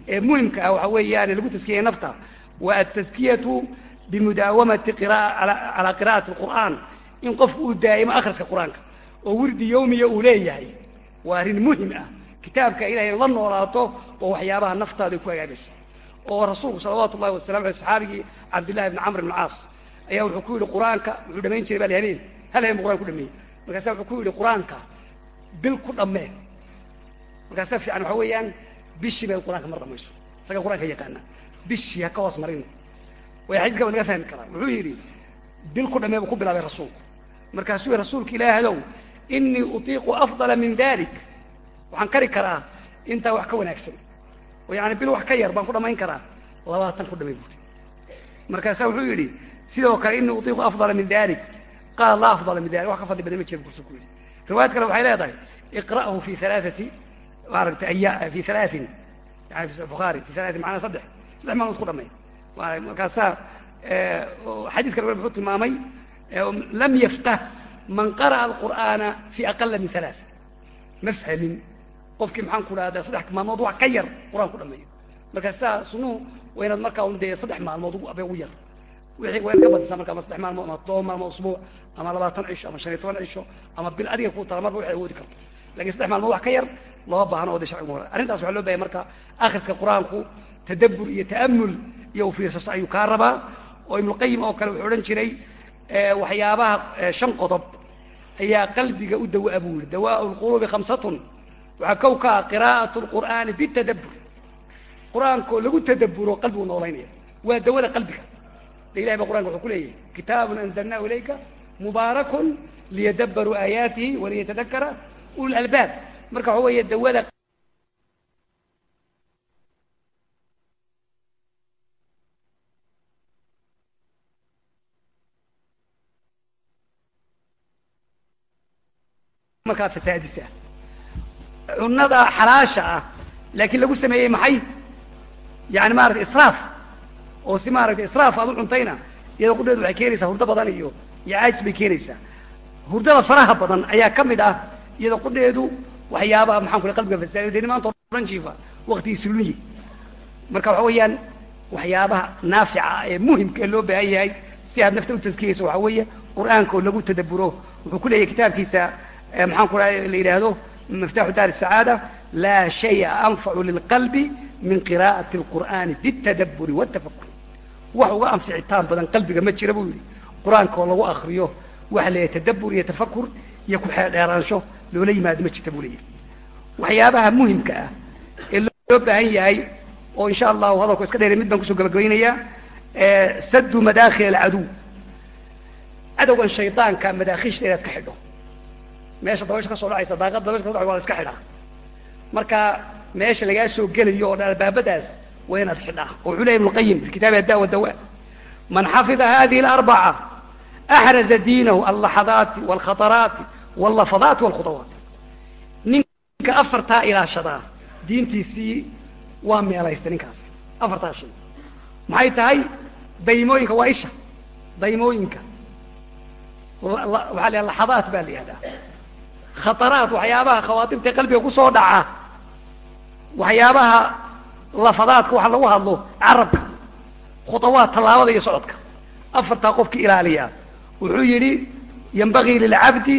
ee muhimka ah waxa weeyaan lagu taskiyaya nafta waa ataskiyatu bimudaawamati calaa qira'ati alqur'aan in qofku uu daa'imo akhriska qur'aanka oo wirdi yawmiya uu leeyahay waa arrin muhiim ah. Kitaabka ilahay la noolaato oo waxyaabaha naftaada ku hagaagayso. Oo rasuulku salawaatu ullahi wasalamu aley saxaabigii cabdillahi bni camr ibn caas ayaa wuxuu ku yidhi qur'aanka wuxuu dhamayn jiray bal habeen hal habeen bu quraan ku dhameeyey markaasa wuxuu ku yidhi qur'aanka bil ku dhammee. Markaasa fiican waxa weeyaan bishii bay qur'aanka mar dhamayso. Ragga qur'aanka yaqaana bishii ha ka hoos marin. Way xadiiska ba laga fahmi karaa wuxuu yidhi bil ku dhammee buu ku bilaabay rasuulku. Markaasuu yihi rasuulka ilaahadow inii utiiqu afdala min dalik waxaan kari karaa intaa wax ka wanaagsan. Oo yani bil wax ka yar baan ku dhamayn karaa. Labaatan ku dhamay buuri markaasaa wuxuu yidhi sidoo kale inii utiiqu afdala min dalik qaal laa afdala min dalik wax ka fadli badan ma jira bu rasuulku yidhi riwaayad kale waxay leedahay iqra'hu fi alaaati maaragtay aya fi alaain yani fi bukhaari fi alaain macnaa saddex saddex maalmood ku dhamay markaasaa xadiis kale wuxuu tilmaamay lam yafqah man qara'a alqur'aana fi aqala min alaa ma fahmin qofkii maxaan ku dhahdaa saddex maalmood wax ka yar qur'aan ku dhameeyo marka sidaa sunuhu waa inaad markaa un dee saddex maalmood bay ugu yar wixii way ka badisa marka ama saddex maalmo ama toddoba maalmo usbuuc ama labaatan cisho ama shan iyo toban cisho ama bil adiga ku tala marba waxay awoodi karto laakiin saddex maalmood wax ka yar looma baahno oo de sharcigu ma arrintaas waxaa loo bahaya marka akhriska qur'aanku tadabbur iyo ta'amul iyo u fiirsasho ayuu kaa rabaa oo ibnuqayim oo kale wuxuu odhan jiray waxyaabaha shan qodob ayaa qalbiga u dawaa buu yidhi dawaau lquluubi khamsatun waxaa kow ka ah qiraa'at lqur'aani bitadabbur qur'aankaoo lagu tadabburo qalbigu noolaynaya waa dawada qalbiga de ilahay ba qur'anka wuxuu ku leeyahay kitaabun anzalnahu ilayka mubaarakun liyadabbaruu aayaatihi waliyatadakara uli albaab marka waxa weeye dawada markaa fasaadisa cunada xalaasha ah laakiin lagu sameeyey maxay yani maarata israaf oo si maaragtay israaf aad u cuntayna iyadoo qudheedu waxay keenaysaa hurdo badan iyo iyo caajis bay keenaysaa. Hurdada faraha badan ayaa ka mid ah iyadoo qudheedu waxyaabaha maxaan kule qalbiga fasaayo dee nimaanta jiifa waktigiisi lunyi marka waxa weeyaan waxyaabaha naafica ee muhimka ee loo baahan yahay si aad nafta u taskiyayso waxa weeye qur'aanka oo lagu tadabburo wuxuu ku leeyahay kitaabkiisa maxaan ku la yidhaahdo miftaaxu daar sacaada laa shaya anfacu lilqalbi min qira'ati alqur'aani bitadabburi watafakur wax uga anficitaan badan qalbiga ma jira buu yidhi. Qur'aanka oo lagu akriyo waxa la yahay tadabbur iyo tafakur iyo ku xeeldheeraansho loola yimaado ma jirta buu leeyahay waxyaabaha muhimka ah ee loo baahan yahay oo insha allahu hadalku iska dheeray mid baan ku soo gabagabaynayaa sadu madaakhil alcaduw cadowgan shaydaanka madaakiishta inaad iska xidho. Meesha dabaysha ka soo dhacaysa daaqada dabaysha ka so waa la iska xidhaa. Marka meesha lagaa soo gelayo oo dhan albaabadaas waa inaad xidhaa oo wuxuu lehay ibnu qayim fi kitaabi adda wadawa man xafida hadihi اlarbaca axraza diinahu allaxadaati wاlkhataraati wاllafadaati wاlkhudawaat ninka afartaa ilaashadaa diintiisii waa meelaysta ninkaas afartaa shay maxay tahay daymooyinka waa isha daymooyinka waxaa la laxadaat baa la yihahdaa khataraat waxyaabaha khawaatirta qalbiga kusoo dhaca waxyaabaha lafadaadka waxa lagu hadlo carabka khuطawaat tallaabada iyo socodka afartaa qofki ilaaliya wuxuu yidhi yanbagii lilcabdi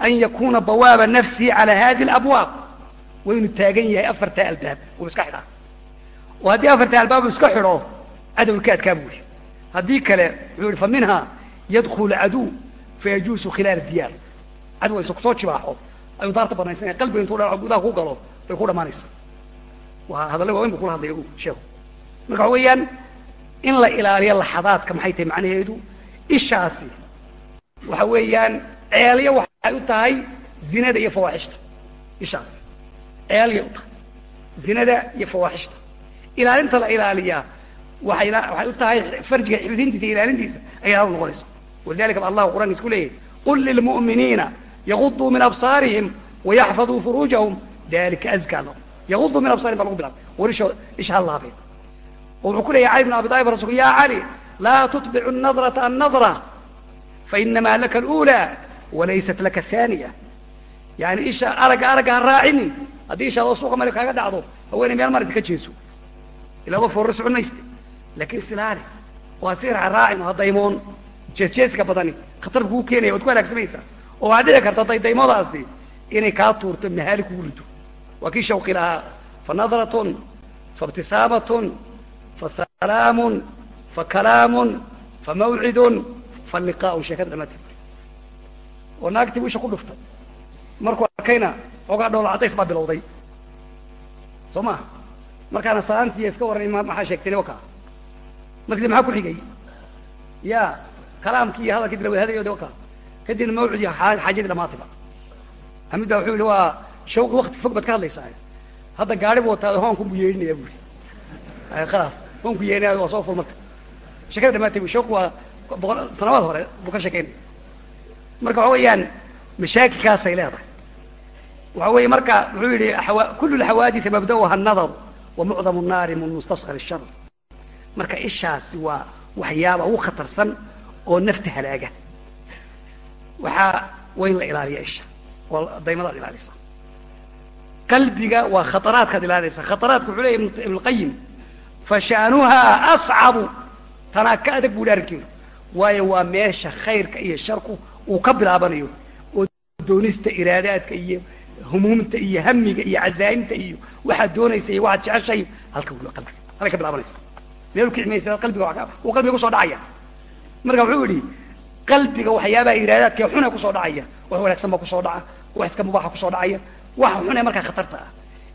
an yakuna bawaaba nafsihi calى hadi اlabwaab waynu taagan yahay afartaa albaab uu iska xidhaa oo haddii afartaa albaab uu iska xidho cadow ka adkaa buu yihi haddii kale wuxuu yihi fa minha yadkul caduw fayajuusu khilaal diyaar cadow aysa kusoo jibaaxo ayuu daarta banaysanaya qalbiga intuu dha gudaha ku galo bay ku dhamaanaysa waa hadalla waaweyn bu kula hadlaya u sheeku marka waxa weeyaan in la ilaaliyo laxadaadka maxay tahay macnaheedu? Ishaasi waxa weeyaan ceelyo waxay u tahay zinada iyo fawaaxishta ishaasi ceelyay u tahay zinada iyo fawaaxishta ilaalinta la ilaaliyaa waxay waxay u tahay farjiga xifdintiisa iyo ilaalintiisa ayay ilaal noqonaysa. Walidalika ba allahu qur'aankiisa ku leeyahy qul lilmu'miniina yaguduu min absaarihim wayaxfaduu furuujahum. Dalika azkaa lahum yaguduu min absaarihim baa lagu bilaabay war isho isha ha laabeen oo wuxuu ku leeyahy cali bn abi talib rasulku ya cali laa tutbicu nadrata annadra fainamaa laka alأulى walaysat laka athaniya yani isha aragga aragga ha raacinin haddii ishaadoo suuqa mari kaaga dhacdo haweeney meel marinta ka jeeso ilaa qof horre socon mayste laakiin isilaali waa sir ha raacin oo ha daymoon jeesjeeska badani khatar kuu keenaya waad ku halaagsamaysaa oo waxaa dhici karta daydaymadaasi inay kaa tuurto mahaali kugu rido waa kii shawqi lahaa fa nadratun fa ibtisaamatun fa salaamun fa kalaamun fa mawcidun fa liqaaun sheekada dhamaatee oo naagtii wisha ku dhuftay markuu arkayna xoogaa dhoola cadays baa bilowday. Soo maha markaana salaantii iska warran maxaa sheegtay waka markii maxaa ku xigay? Ya kalaamkii iyo hadalkii dilawadahaday waka kadibna mawcud iyo xaajadii dhamaatayba yihi waa shawqi wakti fog baad ka hadlaysaa hadda gaari bu wataa hoonku bu yeedhinaya bu i khalaas hoonku yeedhinaya waa soo fur marka sheekada dhamaatay bu shawqi waa boqol sanawaad hore buu ka sheekeynaya marka waxa weeyaan mashaakilkaasay leedahay waxa weeye marka wuxuu yihi kul اxawaadiثi mabda'uha الnadr wamucdam الnaari min mustasqar الshar marka ishaasi waa waxyaaba ugu khatarsan oo nafta halaaga waxaa waa in la ilaaliya isha oo daymadaad ilaalisa qalbiga waa khaaraadkaad ilaadaysaa khaaraadka wuxuu leya ibnuqayim fashaanuhaa ascabu tanaa ka adag bu yidhi arrinkiinu waayo waa meesha khayrka iyo sharku uu ka bilaabanayo. Oo doonista iraadaadka iyo humuumta iyo hamiga iyo cazaaimta iyo waxaad doonaysa iyo waxaad jeceshahay. Halka qalbiga halka ka bilaabanaysa. Meel kicimaysa qalbiga uu qalbiga ku soo dhacaya. Marka wuxuu yidhi qalbiga waxyaabaha iraadaadka xuna ku soo dhacaya wax wanaagsan baa ku soo dhaca wax iska mubaaxa ku soo dhacaya? Waxa xune markaa khatarta ah.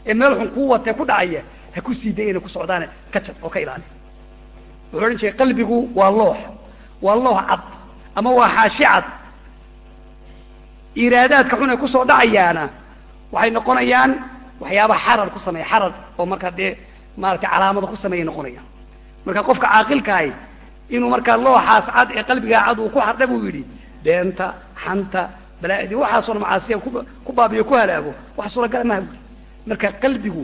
Ee meel xun kuu watee ku dhacaya ha ku sii dayana ku socdaane ka jab oo ka ilaali. Wuxuu odhan jiray qalbigu waa loox waa loox cad ama waa xaashi cad. Iraadaadka xun ee ku soo dhacayaana waxay noqonayaan waxyaaba xarar ku sameeya xarar oo markaa dee maaragtay calaamado ku sameeyay noqonayaan. Marka qofka caaqilkaahi inuu markaa looxaas cad ee qalbigaa cad uu ku xardha buu yidhi beenta xanta balaaidii waxaasoo macaasiya ku baabiyo ku halaago wax suuragala maha buuri. Marka qalbigu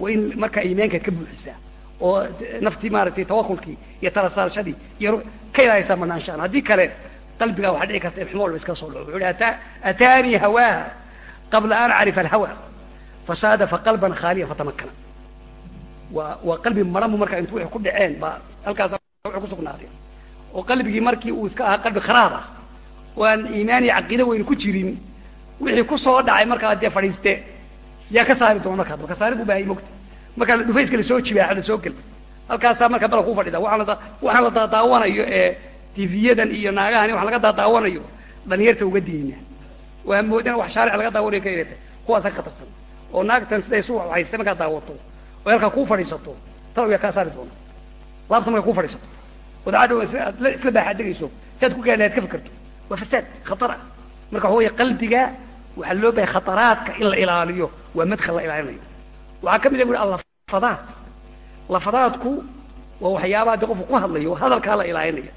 waa in markaa iimaankaad ka buuxisaa oo naftii maaragtay tawakulkii iyo talasaarashadii iyo ka ilaaliysaa manaanshaan haddii kale qalbigaa waxaa dhici karta in xumo walba iska soo dhaco wuxuu hi ata ataanii hawaaha qabla an acrifa alhawa fasaadafa qalban khaaliyan fatamakana waa waa qalbi maramu markaa intu wixii ku dhaceen baa halkaas wuxuu kusugnaaday oo qalbigii markii uu iska ahaa qalbi kharaab ah oo aan iimaan iyo caqiide weyne ku jirin. Wixii ku soo dhacay markaa dee fadhiiste. Yaa ka saari doona markaa ka saari bu bahay mogta markaa dhufayska la soo jibaaxo la soo gel. Halkaasaa markaa bala ku fadhida waaan waxaan la daadaawanayo ee tifiyadan iyo naagahan waxaan laga daadaawanayo dhalinyarta uga diina waa moodana wax shaaric laga daawanayo ka ilata kuwaasa khatarsan. Oo naagtan siday su hayste markaa daawato. Oo halkaa kuu fadhiisato. Talow yaa kaa saari doona. Laabta markaa kuu fadhiisato. Ood cadhow isla baaxaadegayso si aad ku gaari ka fikerto waa fasaad khatar ah marka waxa weeye qalbiga waxaa loo bahay khataraadka in la ilaaliyo waa madkhal la ilaalinayo waxaa ka mid a bu alafadaad lafadaadku waa waxyaabaha de qofku ku hadlayo hadalkaa la ilaalinaya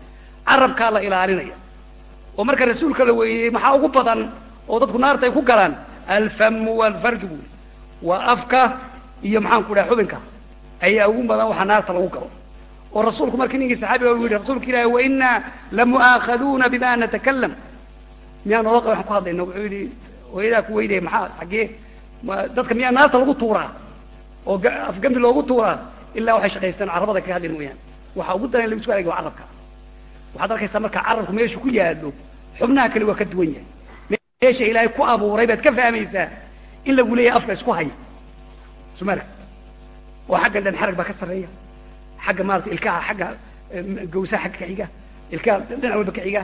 carabkaa la ilaalinaya oo marka rasuulka la weeyey maxaa ugu badan oo dadku naarta ay ku galaan alfamu walfarju buuri waa afka iyo maxaan ku dhaha xubinka ayaa ugu badan waxaa naarta lagu galo oo rasuulku markii ninkii saxaabiga u yidhi rasuulka ilahi waina lamu'aakaduuna bima natakalam miyaa noola qaba waxaan ku hadlayna wuxuu yidhi hooyadaa ku weydaya maxaa xaggee? Dadka miyaa naarta lagu tuuraa? oo afgambi loogu tuuraa? Ilaa waxay shaqaystaan carabada kaga hadlayn mooyaane. Waxa ugu daran lagu isku adeega waa carabka waxaad arkaysaa marka carabku meeshu ku yaalo xubnaha kale waa ka duwan yahay. Meesha ilaahay ku abuuray baad ka fahmaysaa in lagu leeyahay afka isku haya. Aragti oo xagga dhan xarag baa ka sarreeya xagga maarata ilkaha xagga gawsaha xagga ka xiga ilkaha dhinac walba ka xiga.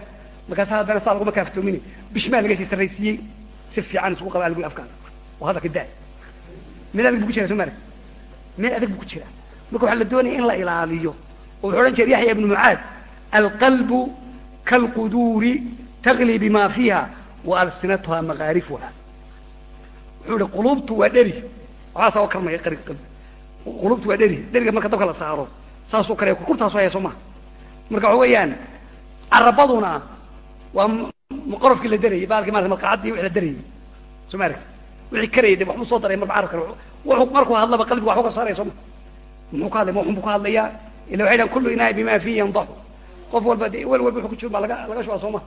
Markaasa haddana saa laguma kaaftoomini. Bishmaa laga sii sarraysiiyey si fiican isugu qabaa lagu afkaada oo hadalka daa mid adag bu ku jira soo ma aragti meel adag bu ku jira marka waxaa la doonaya in la ilaaliyo. Oo wuxuu odhan jira yaxya ibnu mucaad alqalbu kalquduuri tagli bima fiiha wa alsinatuha makaarifuha wuxuu ihi quluubtu waa dheri. Waxaasa oo karmaya qari qalbi. Quluubtu waa dheri. Dheriga marka dabka la saaro saasuu karaya kurkurtaasu haya soo maha marka waxa weeyaan carabaduna waa maqorofkii la derayay baalkii maarata malqacadii wixii la derayay soo ma aragti wixii karayay de waxbuu soo daray marba carabkan wuxuu markuu hadlaba qalbiga waxba ka saaraya soo ma. Muxuu ka hadlay? Ma waxun buu ka hadlayaa? Ila waxay dhahan kullu inaa'i bima fiihi yandaxu qof walba de wel walba wuxuu ku jiro baa laga laga shubaa soo ma.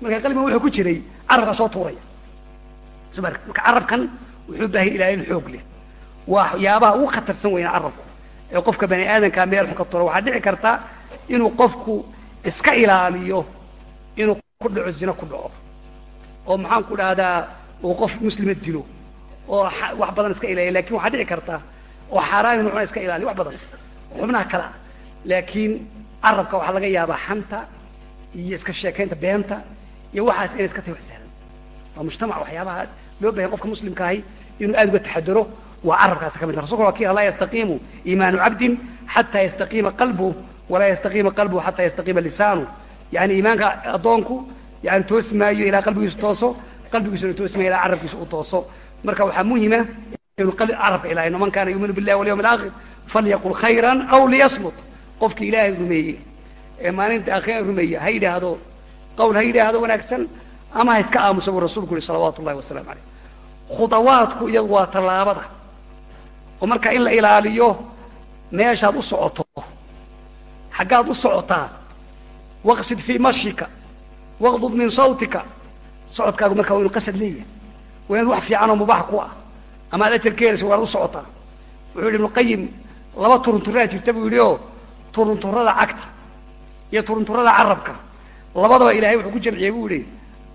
Marka qalbiga wuxuu ku jiray carabka soo tuuraya. Soo ma aragti marka carabkan wuxuu baahay ilaalin xoog leh. Waa waxyaabaha ugu khatarsan weyna carabku ee qofka bani aadamkaa meel xun ka turo waxaa dhici karta inuu qofku iska ilaaliyo inuu ku dhaco zina ku dhaco. oo maxaan ku dhahdaa uu qof muslima dilo oo wax badan iska ilaaliya laakiin waxaa dhici karta oo xaaraan inu xuna iska ilaaliyo wax badan. Xubnaha kalea laakiin carabka waxaa laga yaabaa xanta iyo iska sheekaynta beenta iyo waxaas inay iska tahay wax sahlan waa mujtamac waxyaabaha loo bahay qofka muslimka ahi inuu aad uga taxadaro waa carabkaasi ka mid rasulka waa kii laa yastaqiimu iimaanu cabdin xataa yastaqiima qalbuh walaa yastaqiima qalbuhu xataa yastaqiima lisaanu. Yani iimaanka addoonku yani toosi maayo ilaa qalbigiisu tooso qalbigiisuna toosi maayo ilaa carabkiisa uu tooso. Marka waxaa muhima inuu carabka ilaahino man kaana yuuminu billahi walyawmi alaakhir falyaqul khayran aw liyasmut. Qofkii ilaahay rumeeyey ee maalinta aakhira rumeeye ha yidhaahdo qawl ha yidhaahdo wanaagsan ama ha iska aamusa buu rasuulku yihi salawaatu ullahi wasalaamu caleyh khudawaadku iyadu waa tallaabada oo marka in la ilaaliyo meeshaad u socoto xaggaad u socotaa waqsid fii mashika waqdud min sawtika socodkaagu marka waa inu qasad leeyahay waa inu wax fiican oo mubaax ku ah ama ad ajar ka helaysa waad u socotaa. Wuxuu yihi ibnuqayim laba turunturaa jirta buu yidhi oo turunturada cagta iyo turunturada carabka labadaba ilahay wuxuu ku jamciyey bu yihi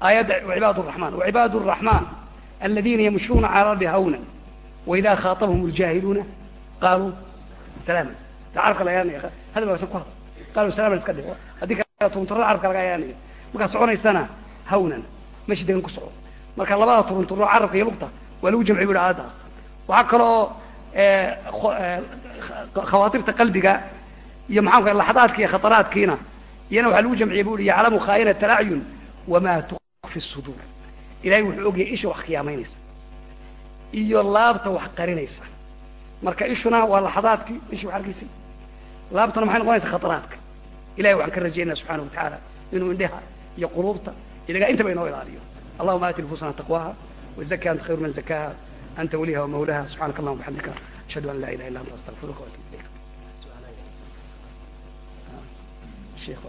aayadda cibaad raxmaan wacibaad raxmaan aladiina yamshuuna cala ardi hawnan waidaa khaatabahum ljaahiluuna qaaluu salaama carabka laga yaanaya hadal wanaagsan ku hadal qaaluu salaman iska dhigo haddii kale turunturada carabka laga yaanaya markaad soconaysana hawnan meshi degan ku soco marka labada turunturo carabka iyo lugta waa lagu jamciy bu yhi aayaddaas waxaa kaloo khawaatirta qalbiga iyo maxaan ku laxadaadka iyo khataraadkiina iyana waxaa lagu jamciyey bu i yaclamu khaa'inat alacyun wamaa tukfi suduur ilahay wuxuu ogyahay isha wax khiyaamaynaysa iyo laabta wax qarinaysa. Marka ishuna waa laxadaadkii ishi wax arkaysay laabtana maxay noqonaysaa khataraadka. Ilahay waxaan ka rajaynaya subxana watacaala inuu indheha iyo quluubta inaga intaba inoo ilaaliyo. Allahuma aati nufusana taqwaha wazaki anta khayru man zakaha anta waliha wamawlaha subxanaka allahuma bxamdika ashhadu an laa ilaha illa anta astaqfiruka waatubu ilayk. Sheekh